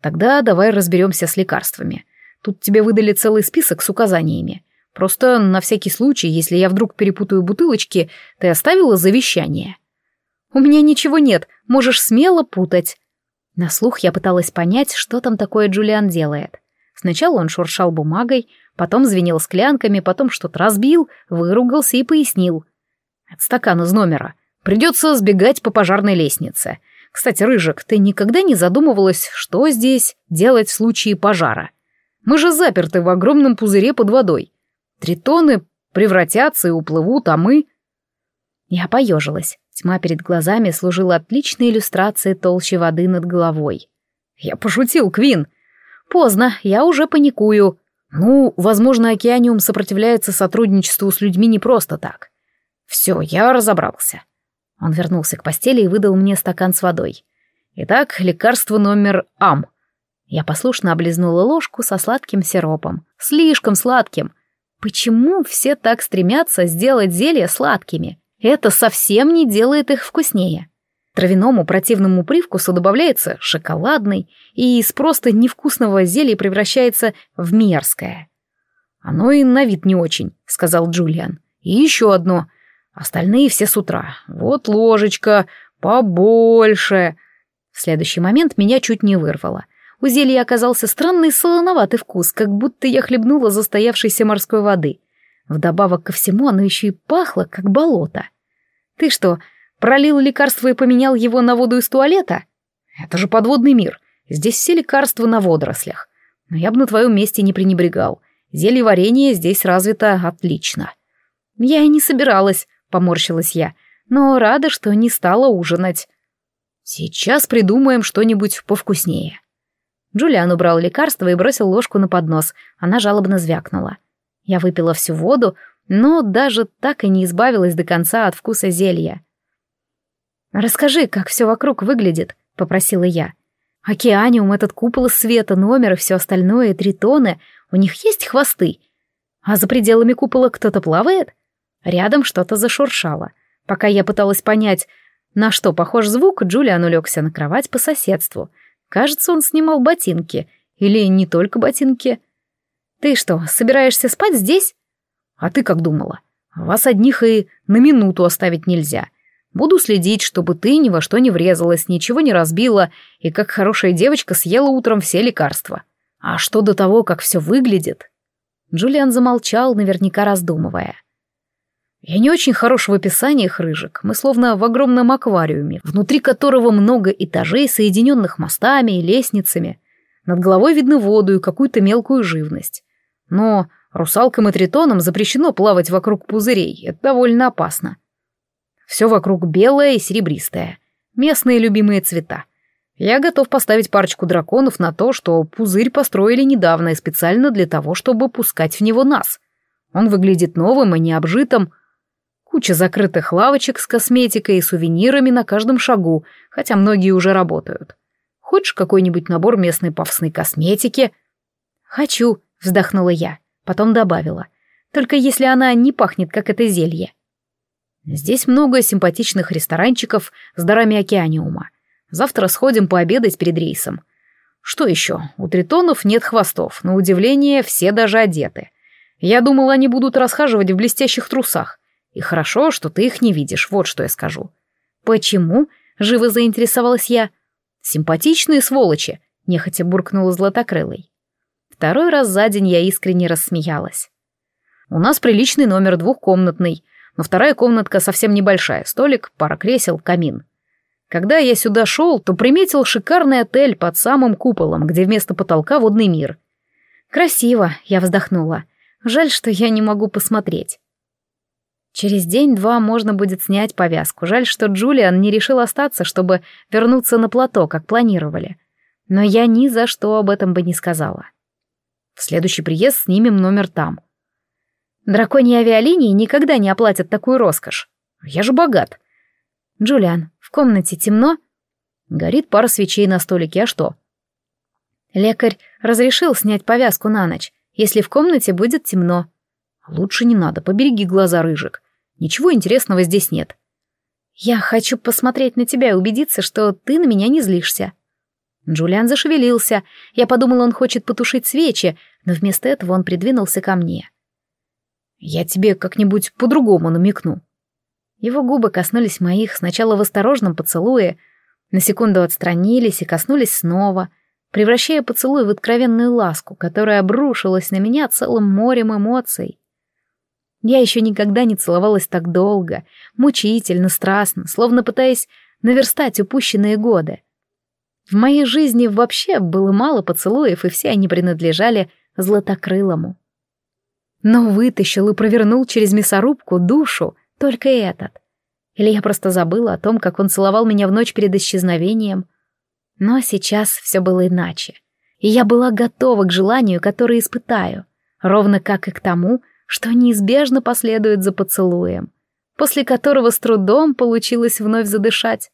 [SPEAKER 2] «Тогда давай разберемся с лекарствами. Тут тебе выдали целый список с указаниями. Просто на всякий случай, если я вдруг перепутаю бутылочки, ты оставила завещание?» «У меня ничего нет, можешь смело путать». На слух я пыталась понять, что там такое Джулиан делает. Сначала он шуршал бумагой, потом звенел склянками, потом что-то разбил, выругался и пояснил. «Это стакан из номера. Придется сбегать по пожарной лестнице. Кстати, Рыжик, ты никогда не задумывалась, что здесь делать в случае пожара? Мы же заперты в огромном пузыре под водой. Тритоны превратятся и уплывут, а мы...» Я поежилась. Тьма перед глазами служила отличной иллюстрацией толщи воды над головой. «Я пошутил, Квин!» «Поздно, я уже паникую. Ну, возможно, Океаниум сопротивляется сотрудничеству с людьми не просто так. Все, я разобрался». Он вернулся к постели и выдал мне стакан с водой. «Итак, лекарство номер АМ». Я послушно облизнула ложку со сладким сиропом. Слишком сладким. Почему все так стремятся сделать зелья сладкими? Это совсем не делает их вкуснее. Травяному противному привкусу добавляется шоколадный, и из просто невкусного зелья превращается в мерзкое. «Оно и на вид не очень», — сказал Джулиан. «И еще одно. Остальные все с утра. Вот ложечка, побольше». В следующий момент меня чуть не вырвало. У зелья оказался странный солоноватый вкус, как будто я хлебнула застоявшейся морской воды. Вдобавок ко всему оно еще и пахло, как болото. Ты что, пролил лекарство и поменял его на воду из туалета? Это же подводный мир. Здесь все лекарства на водорослях. Но я бы на твоем месте не пренебрегал. Зелье варенье здесь развито отлично. Я и не собиралась, поморщилась я, но рада, что не стала ужинать. Сейчас придумаем что-нибудь повкуснее. Джулиан убрал лекарство и бросил ложку на поднос. Она жалобно звякнула. Я выпила всю воду, но даже так и не избавилась до конца от вкуса зелья. «Расскажи, как все вокруг выглядит», — попросила я. «Океаниум, этот купол света, номер и все остальное, тритоны, у них есть хвосты? А за пределами купола кто-то плавает?» Рядом что-то зашуршало. Пока я пыталась понять, на что похож звук, Джулиан улегся на кровать по соседству. Кажется, он снимал ботинки. Или не только ботинки. «Ты что, собираешься спать здесь?» А ты как думала? Вас одних и на минуту оставить нельзя. Буду следить, чтобы ты ни во что не врезалась, ничего не разбила и как хорошая девочка съела утром все лекарства. А что до того, как все выглядит?» Джулиан замолчал, наверняка раздумывая. «Я не очень хорош в описаниях рыжик. Мы словно в огромном аквариуме, внутри которого много этажей, соединенных мостами и лестницами. Над головой видно воду и какую-то мелкую живность. Но Русалкам и тритонам запрещено плавать вокруг пузырей, это довольно опасно. Все вокруг белое и серебристое. Местные любимые цвета. Я готов поставить парочку драконов на то, что пузырь построили недавно и специально для того, чтобы пускать в него нас. Он выглядит новым и необжитым. Куча закрытых лавочек с косметикой и сувенирами на каждом шагу, хотя многие уже работают. Хочешь какой-нибудь набор местной пафосной косметики? Хочу, вздохнула я. Потом добавила. Только если она не пахнет, как это зелье. Здесь много симпатичных ресторанчиков с дарами океаниума. Завтра сходим пообедать перед рейсом. Что еще? У тритонов нет хвостов. На удивление, все даже одеты. Я думал, они будут расхаживать в блестящих трусах. И хорошо, что ты их не видишь, вот что я скажу. Почему? Живо заинтересовалась я. Симпатичные сволочи, нехотя буркнула златокрылой. Второй раз за день я искренне рассмеялась. У нас приличный номер двухкомнатный, но вторая комнатка совсем небольшая, столик, пара кресел, камин. Когда я сюда шел, то приметил шикарный отель под самым куполом, где вместо потолка водный мир. Красиво, я вздохнула. Жаль, что я не могу посмотреть. Через день-два можно будет снять повязку. Жаль, что Джулиан не решил остаться, чтобы вернуться на плато, как планировали. Но я ни за что об этом бы не сказала. В следующий приезд снимем номер там. Драконьи авиалинии никогда не оплатят такую роскошь. Я же богат. Джулиан, в комнате темно? Горит пара свечей на столике, а что? Лекарь разрешил снять повязку на ночь, если в комнате будет темно. Лучше не надо, побереги глаза, Рыжик. Ничего интересного здесь нет. Я хочу посмотреть на тебя и убедиться, что ты на меня не злишься. Джулиан зашевелился. Я подумал, он хочет потушить свечи, но вместо этого он придвинулся ко мне. Я тебе как-нибудь по-другому намекну. Его губы коснулись моих сначала в осторожном поцелуе, на секунду отстранились и коснулись снова, превращая поцелуй в откровенную ласку, которая обрушилась на меня целым морем эмоций. Я еще никогда не целовалась так долго, мучительно, страстно, словно пытаясь наверстать упущенные годы. В моей жизни вообще было мало поцелуев, и все они принадлежали Златокрылому. Но вытащил и провернул через мясорубку душу только этот. Или я просто забыла о том, как он целовал меня в ночь перед исчезновением. Но сейчас все было иначе. И я была готова к желанию, которое испытаю, ровно как и к тому, что неизбежно последует за поцелуем, после которого с трудом получилось вновь задышать.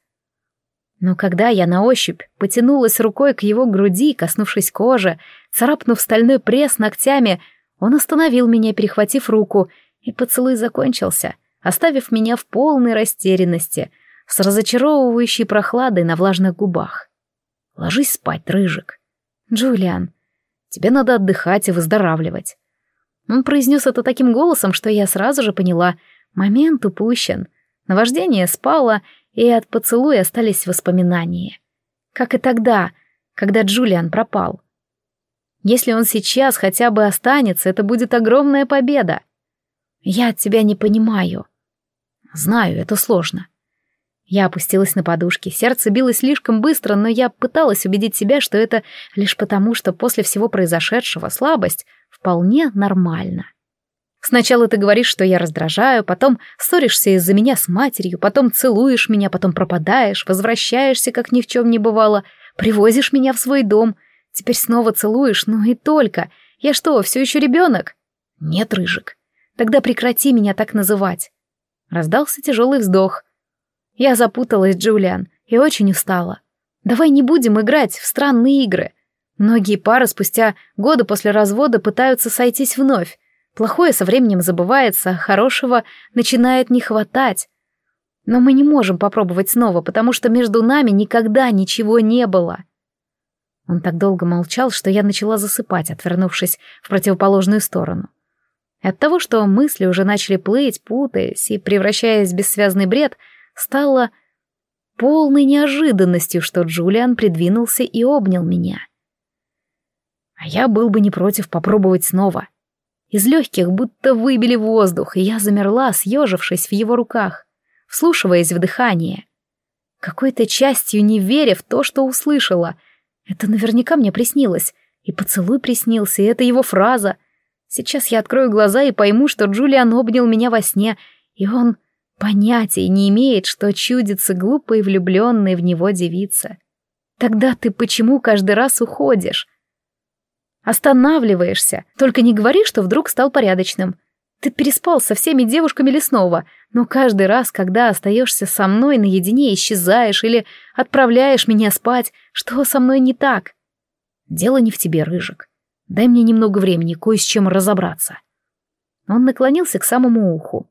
[SPEAKER 2] Но когда я на ощупь потянулась рукой к его груди, коснувшись кожи, царапнув стальной пресс ногтями, он остановил меня, перехватив руку, и поцелуй закончился, оставив меня в полной растерянности, с разочаровывающей прохладой на влажных губах. «Ложись спать, рыжик». «Джулиан, тебе надо отдыхать и выздоравливать. Он произнес это таким голосом, что я сразу же поняла. Момент упущен. Наваждение спало, и от поцелуя остались воспоминания. Как и тогда, когда Джулиан пропал. Если он сейчас хотя бы останется, это будет огромная победа. Я тебя не понимаю. Знаю, это сложно. Я опустилась на подушки, сердце билось слишком быстро, но я пыталась убедить себя, что это лишь потому, что после всего произошедшего слабость вполне нормально. Сначала ты говоришь, что я раздражаю, потом ссоришься из-за меня с матерью, потом целуешь меня, потом пропадаешь, возвращаешься, как ни в чем не бывало, привозишь меня в свой дом, теперь снова целуешь, ну и только. Я что, все еще ребенок? Нет, Рыжик. Тогда прекрати меня так называть. Раздался тяжелый вздох. Я запуталась, Джулиан, и очень устала. Давай не будем играть в странные игры. Многие пары спустя годы после развода пытаются сойтись вновь. Плохое со временем забывается, хорошего начинает не хватать. Но мы не можем попробовать снова, потому что между нами никогда ничего не было. Он так долго молчал, что я начала засыпать, отвернувшись в противоположную сторону. от того, что мысли уже начали плыть, путаясь и превращаясь в бессвязный бред, стало полной неожиданностью, что Джулиан придвинулся и обнял меня. А я был бы не против попробовать снова. Из легких будто выбили воздух, и я замерла, съежившись в его руках, вслушиваясь в дыхание. Какой-то частью не веря в то, что услышала. Это наверняка мне приснилось. И поцелуй приснился, и это его фраза. Сейчас я открою глаза и пойму, что Джулиан обнял меня во сне, и он понятия не имеет, что чудится глупой влюбленной в него девица. Тогда ты почему каждый раз уходишь? Останавливаешься. Только не говори, что вдруг стал порядочным. Ты переспал со всеми девушками лесного, но каждый раз, когда остаешься со мной наедине, исчезаешь или отправляешь меня спать, что со мной не так? Дело не в тебе, Рыжик. Дай мне немного времени кое с чем разобраться. Он наклонился к самому уху.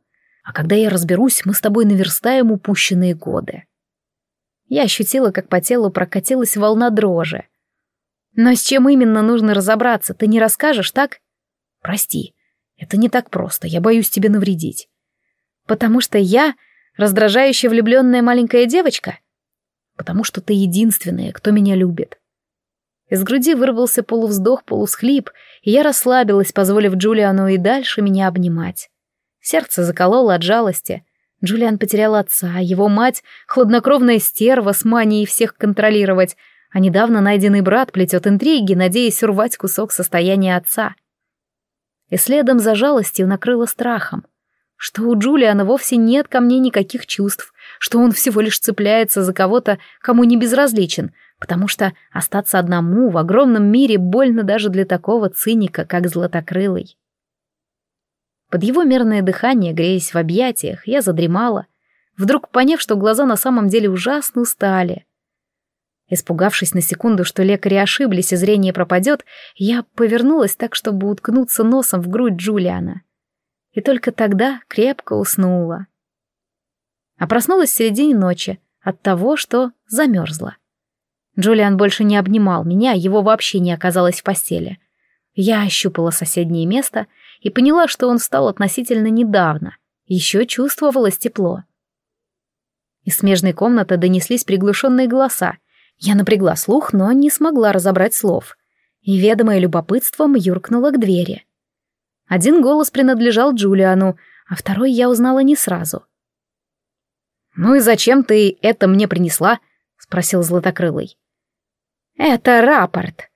[SPEAKER 2] А когда я разберусь, мы с тобой наверстаем упущенные годы. Я ощутила, как по телу прокатилась волна дрожи. Но с чем именно нужно разобраться, ты не расскажешь, так? Прости, это не так просто, я боюсь тебе навредить. Потому что я раздражающая влюбленная маленькая девочка? Потому что ты единственная, кто меня любит. Из груди вырвался полувздох, полусхлип, и я расслабилась, позволив Джулиану и дальше меня обнимать. Сердце закололо от жалости. Джулиан потерял отца, его мать — хладнокровная стерва с манией всех контролировать, а недавно найденный брат плетет интриги, надеясь урвать кусок состояния отца. И следом за жалостью накрыло страхом, что у Джулиана вовсе нет ко мне никаких чувств, что он всего лишь цепляется за кого-то, кому не безразличен, потому что остаться одному в огромном мире больно даже для такого циника, как Златокрылый. Под его мерное дыхание, греясь в объятиях, я задремала, вдруг поняв, что глаза на самом деле ужасно устали — Испугавшись на секунду, что лекари ошиблись и зрение пропадет, я повернулась так, чтобы уткнуться носом в грудь Джулиана. И только тогда крепко уснула. А проснулась в середине ночи от того, что замерзла. Джулиан больше не обнимал меня, его вообще не оказалось в постели. Я ощупала соседнее место
[SPEAKER 1] и поняла, что он встал относительно недавно. Еще чувствовалось тепло. Из смежной комнаты донеслись приглушенные голоса. Я напрягла слух, но не смогла разобрать слов. И, ведомая любопытством, юркнула к двери. Один голос принадлежал Джулиану, а второй я узнала не сразу.
[SPEAKER 2] «Ну и зачем ты это мне принесла?» — спросил Златокрылый.
[SPEAKER 1] «Это рапорт.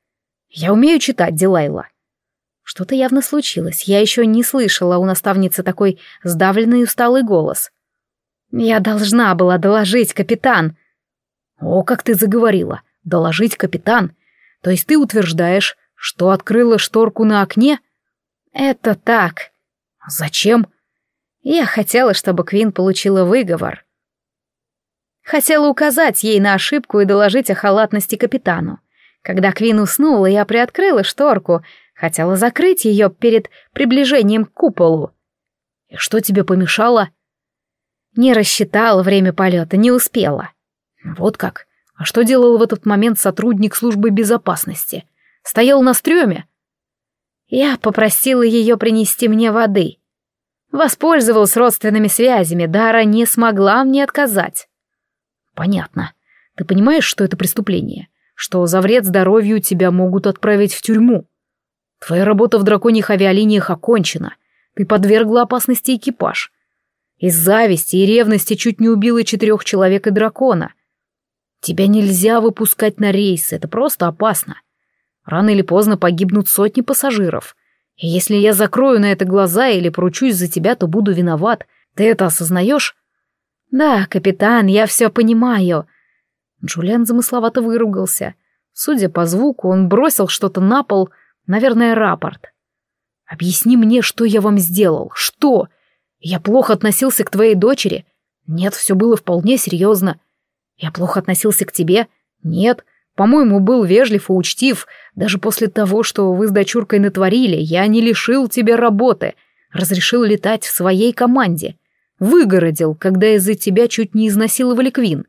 [SPEAKER 2] Я умею читать, Дилайла».
[SPEAKER 1] Что-то явно случилось. Я еще не слышала у наставницы такой сдавленный и усталый голос. «Я должна была доложить, капитан».
[SPEAKER 2] «О, как ты заговорила! Доложить, капитан! То есть ты утверждаешь, что открыла шторку на окне?»
[SPEAKER 1] «Это так».
[SPEAKER 2] «Зачем?»
[SPEAKER 1] «Я хотела, чтобы Квин получила выговор». Хотела указать ей на ошибку и доложить о халатности капитану. Когда Квин уснула, я приоткрыла шторку, хотела закрыть ее перед приближением к куполу.
[SPEAKER 2] «И что тебе помешало?»
[SPEAKER 1] Не рассчитала время полета, не успела.
[SPEAKER 2] Вот как? А что делал в этот момент сотрудник службы безопасности? Стоял на стреме?
[SPEAKER 1] Я попросила ее принести мне воды. Воспользовалась родственными связями, Дара не смогла мне отказать.
[SPEAKER 2] Понятно. Ты понимаешь, что это преступление? Что за вред здоровью тебя могут отправить в тюрьму? Твоя работа в драконьих авиалиниях окончена. Ты подвергла опасности экипаж. Из зависти и ревности чуть не убила четырех человек и дракона. Тебя нельзя выпускать на рейсы, это просто опасно. Рано или поздно погибнут сотни пассажиров. И если я закрою на это глаза или поручусь за тебя, то буду виноват. Ты это осознаешь?
[SPEAKER 1] Да, капитан, я все понимаю.
[SPEAKER 2] Джулиан замысловато выругался. Судя по звуку, он бросил что-то на пол, наверное, рапорт. «Объясни мне, что я вам сделал. Что? Я плохо относился к твоей дочери? Нет, все было вполне серьезно. Я плохо относился к тебе? Нет. По-моему, был вежлив и учтив. Даже после того, что вы с дочуркой натворили, я не лишил тебя работы. Разрешил летать в своей команде. Выгородил, когда из-за тебя чуть не изнасиловали Квин.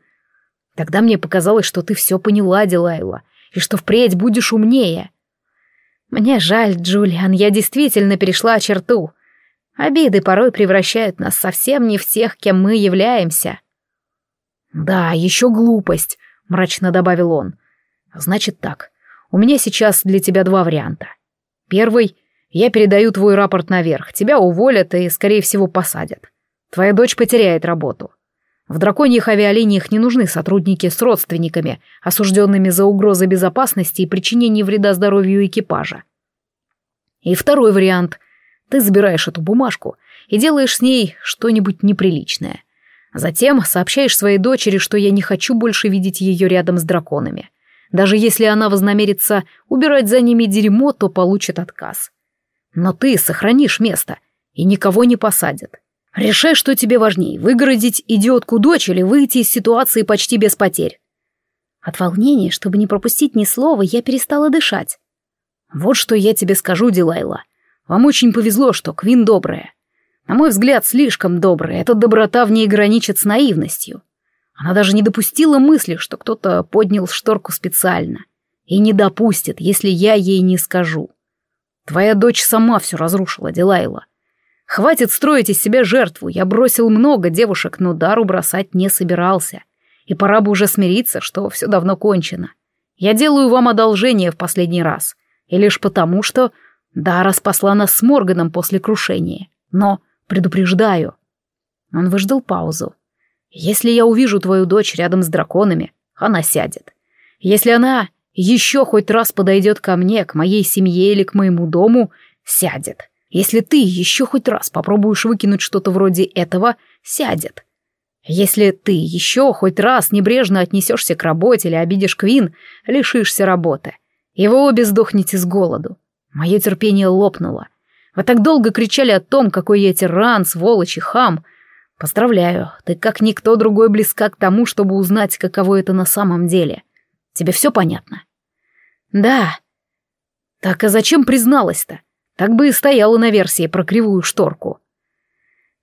[SPEAKER 2] Тогда мне показалось, что ты все поняла, Дилайла, и что впредь будешь умнее.
[SPEAKER 1] Мне жаль, Джулиан, я действительно перешла черту. Обиды порой превращают нас совсем не в тех, кем мы являемся.
[SPEAKER 2] Да, еще глупость, мрачно добавил он. Значит так, у меня сейчас для тебя два варианта. Первый — я передаю твой рапорт наверх, тебя уволят и, скорее всего, посадят. Твоя дочь потеряет работу. В драконьих авиалиниях не нужны сотрудники с родственниками, осужденными за угрозы безопасности и причинение вреда здоровью экипажа. И второй вариант. Ты забираешь эту бумажку и делаешь с ней что-нибудь неприличное. Затем сообщаешь своей дочери, что я не хочу больше видеть ее рядом с драконами. Даже если она вознамерится убирать за ними дерьмо, то получит отказ. Но ты сохранишь место, и никого не посадят. Решай, что тебе важнее, выгородить идиотку дочь или выйти из ситуации почти без потерь.
[SPEAKER 1] От волнения, чтобы не пропустить ни слова, я перестала дышать.
[SPEAKER 2] Вот что я тебе скажу, Дилайла. Вам очень повезло, что Квин добрая. На мой взгляд, слишком добрая. Эта доброта в ней граничит с наивностью. Она даже не допустила мысли, что кто-то поднял шторку специально. И не допустит, если я ей не скажу. Твоя дочь сама все разрушила, Дилайла. Хватит строить из себя жертву. Я бросил много девушек, но дару бросать не собирался. И пора бы уже смириться, что все давно кончено. Я делаю вам одолжение в последний раз. И лишь потому, что Дара спасла нас с Морганом после крушения. Но предупреждаю. Он выждал паузу. Если я увижу твою дочь рядом с драконами, она сядет. Если она еще хоть раз подойдет ко мне, к моей семье или к моему дому, сядет. Если ты еще хоть раз попробуешь выкинуть что-то вроде этого, сядет. Если ты еще хоть раз небрежно отнесешься к работе или обидишь Квин, лишишься работы. И вы обе сдохнете с голоду. Мое терпение лопнуло. Вы так долго кричали о том, какой я тиран, сволочь и хам. Поздравляю, ты как никто другой близка к тому, чтобы узнать, каково это на самом деле. Тебе все понятно?
[SPEAKER 1] Да.
[SPEAKER 2] Так а зачем призналась-то? Так бы и стояла на версии про кривую шторку.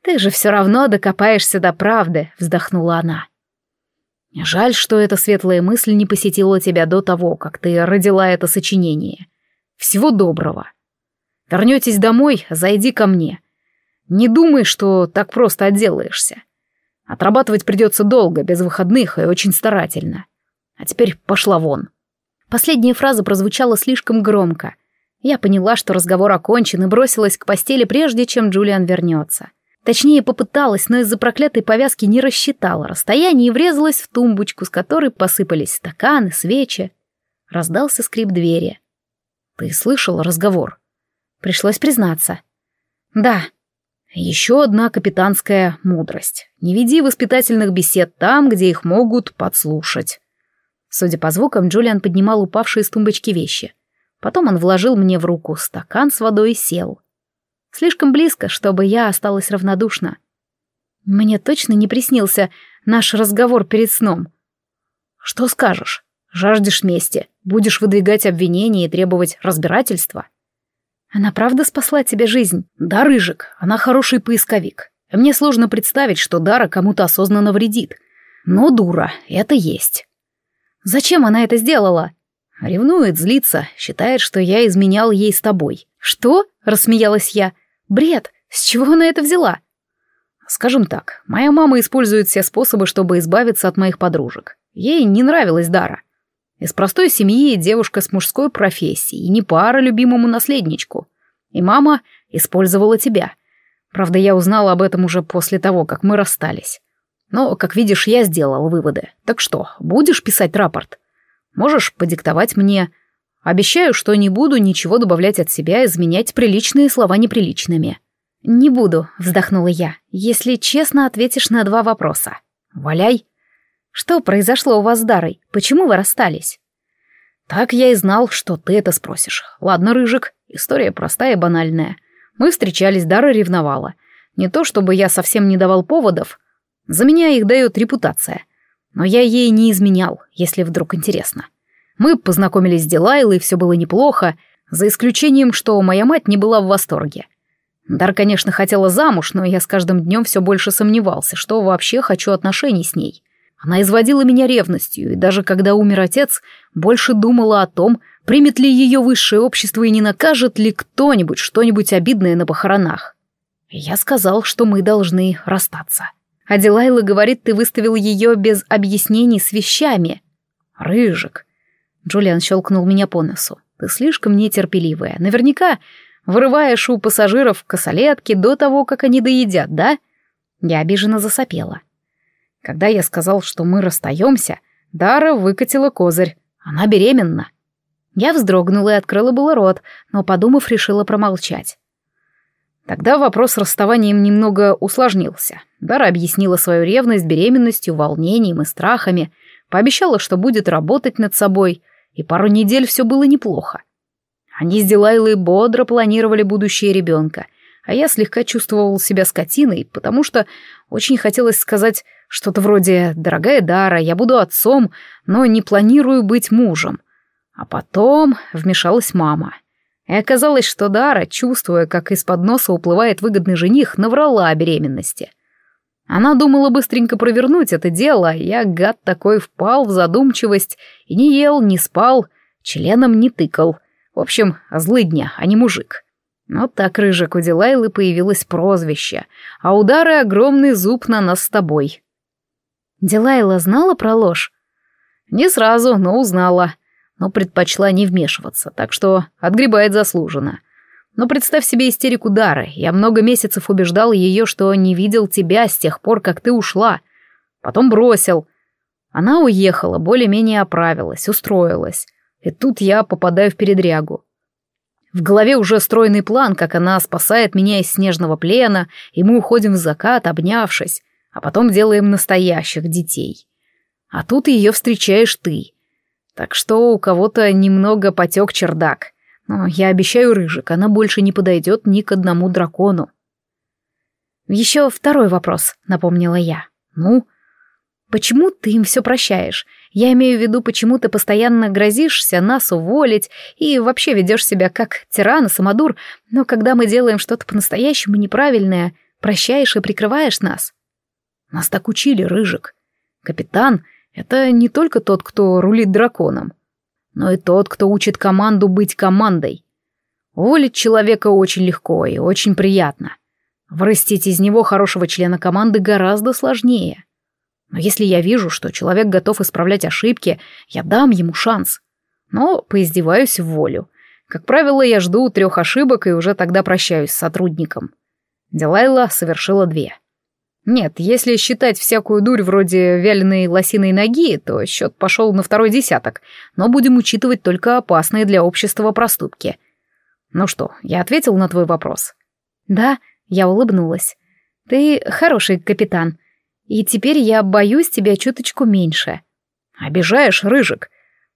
[SPEAKER 1] Ты же все равно докопаешься до правды, вздохнула она.
[SPEAKER 2] Жаль, что эта светлая мысль не посетила тебя до того, как ты родила это сочинение. Всего доброго. Вернетесь домой, зайди ко мне. Не думай, что так просто отделаешься. Отрабатывать придется долго, без выходных и очень старательно. А теперь пошла вон».
[SPEAKER 1] Последняя фраза прозвучала слишком громко. Я поняла, что разговор окончен, и бросилась к постели, прежде чем Джулиан вернется. Точнее, попыталась, но из-за проклятой повязки не рассчитала расстояние и врезалась в тумбочку, с которой посыпались стаканы, свечи. Раздался скрип двери. «Ты слышал разговор?» Пришлось признаться. «Да». Еще одна капитанская мудрость. Не веди воспитательных бесед там, где их могут подслушать. Судя по звукам, Джулиан поднимал упавшие с тумбочки вещи. Потом он вложил мне в руку стакан с водой и сел. Слишком близко, чтобы я осталась равнодушна. Мне точно не приснился наш разговор перед сном. Что скажешь? Жаждешь мести, будешь выдвигать обвинения и требовать разбирательства? Она правда спасла тебе жизнь? Да, Рыжик, она хороший поисковик. Мне сложно представить, что Дара кому-то осознанно вредит. Но дура, это есть. Зачем она это сделала? Ревнует, злится, считает, что я изменял ей с тобой. Что? Рассмеялась я. Бред. С чего она это взяла? Скажем так, моя мама использует все способы, чтобы избавиться от моих подружек. Ей не нравилась Дара. Из простой семьи девушка с мужской профессией, не пара любимому наследничку. И мама использовала тебя. Правда, я узнала об этом уже после того, как мы расстались. Но, как видишь, я сделал выводы. Так что, будешь писать рапорт? Можешь подиктовать мне. Обещаю, что не буду ничего добавлять от себя, изменять приличные слова неприличными. Не буду, вздохнула я, если честно ответишь на два вопроса. Валяй. Что произошло у вас с Дарой? Почему вы расстались? Так я и знал, что ты это спросишь. Ладно, Рыжик, история простая и банальная. Мы встречались, Дара ревновала. Не то чтобы я совсем не давал поводов, за меня их дает репутация. Но я ей не изменял, если вдруг интересно. Мы познакомились с Дилайлой, все было неплохо, за исключением, что моя мать не была в восторге. Дар, конечно, хотела замуж, но я с каждым днем все больше сомневался, что вообще хочу отношений с ней. Она изводила меня ревностью, и даже когда умер отец, больше думала о том, примет ли ее высшее общество и не накажет ли кто-нибудь что-нибудь обидное на похоронах. Я сказал, что мы должны расстаться. А Дилайла говорит, ты выставил ее без объяснений с вещами. Рыжик. Джулиан щелкнул меня по носу. Ты слишком нетерпеливая. Наверняка вырываешь у пассажиров косолетки до того, как они доедят, да? Я обиженно засопела. Когда я сказал, что мы расстаемся, Дара выкатила козырь. Она беременна. Я вздрогнула и открыла было рот, но, подумав, решила промолчать. Тогда вопрос с расставанием немного усложнился. Дара объяснила свою ревность беременностью, волнением и страхами, пообещала, что будет работать над собой, и пару недель все было неплохо. Они с Дилайлой бодро планировали будущее ребенка, а я слегка чувствовал себя скотиной, потому что очень хотелось сказать что-то вроде «Дорогая Дара, я буду отцом, но не планирую быть мужем». А потом вмешалась мама — и оказалось, что Дара, чувствуя, как из-под носа уплывает выгодный жених, наврала о беременности. Она думала быстренько провернуть это дело, а я, гад такой, впал в задумчивость и не ел, не спал, членом не тыкал. В общем, злыдня, а не мужик. Но так, Рыжик, у Дилайлы появилось прозвище, а у Дары огромный зуб на нас с тобой. Дилайла знала про ложь? Не сразу, но узнала но предпочла не вмешиваться, так что отгребает заслуженно. Но представь себе истерику Дары. Я много месяцев убеждал ее, что не видел тебя с тех пор, как ты ушла. Потом бросил. Она уехала, более-менее оправилась, устроилась. И тут я попадаю в передрягу. В голове уже стройный план, как она спасает меня из снежного плена, и мы уходим в закат, обнявшись, а потом делаем настоящих детей. А тут ее встречаешь ты. Так что у кого-то немного потек чердак. Но я обещаю, Рыжик, она больше не подойдет ни к одному дракону. Еще второй вопрос, напомнила я. Ну, почему ты им все прощаешь? Я имею в виду, почему ты постоянно грозишься нас уволить и вообще ведешь себя как тиран и самодур, но когда мы делаем что-то по-настоящему неправильное, прощаешь и прикрываешь нас? Нас так учили, Рыжик. Капитан это не только тот, кто рулит драконом, но и тот, кто учит команду быть командой.
[SPEAKER 2] Уволить человека очень легко и очень приятно. Вырастить из него хорошего члена команды гораздо сложнее. Но если я вижу, что человек готов исправлять ошибки, я дам ему шанс. Но поиздеваюсь в волю. Как правило, я жду трех ошибок и уже тогда прощаюсь с сотрудником. Дилайла совершила две. Нет, если считать всякую дурь вроде вяленой лосиной ноги, то счет пошел на второй десяток, но будем учитывать только опасные для общества проступки. Ну что, я ответил на твой вопрос?
[SPEAKER 1] Да, я улыбнулась. Ты хороший капитан, и теперь я боюсь тебя чуточку меньше.
[SPEAKER 2] Обижаешь, Рыжик.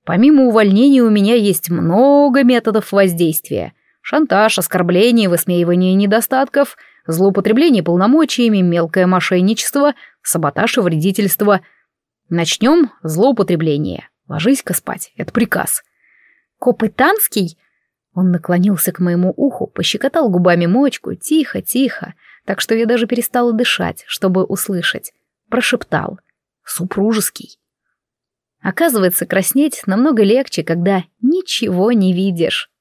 [SPEAKER 2] Помимо увольнения у меня есть много методов воздействия. Шантаж, оскорбление, высмеивание недостатков — злоупотребление полномочиями, мелкое мошенничество, саботаж и вредительство. Начнем злоупотребление. Ложись-ка спать, это приказ.
[SPEAKER 1] Копытанский? Он наклонился к моему уху, пощекотал губами мочку, тихо, тихо, так что я даже перестала дышать, чтобы услышать. Прошептал. Супружеский. Оказывается, краснеть намного легче, когда ничего не видишь.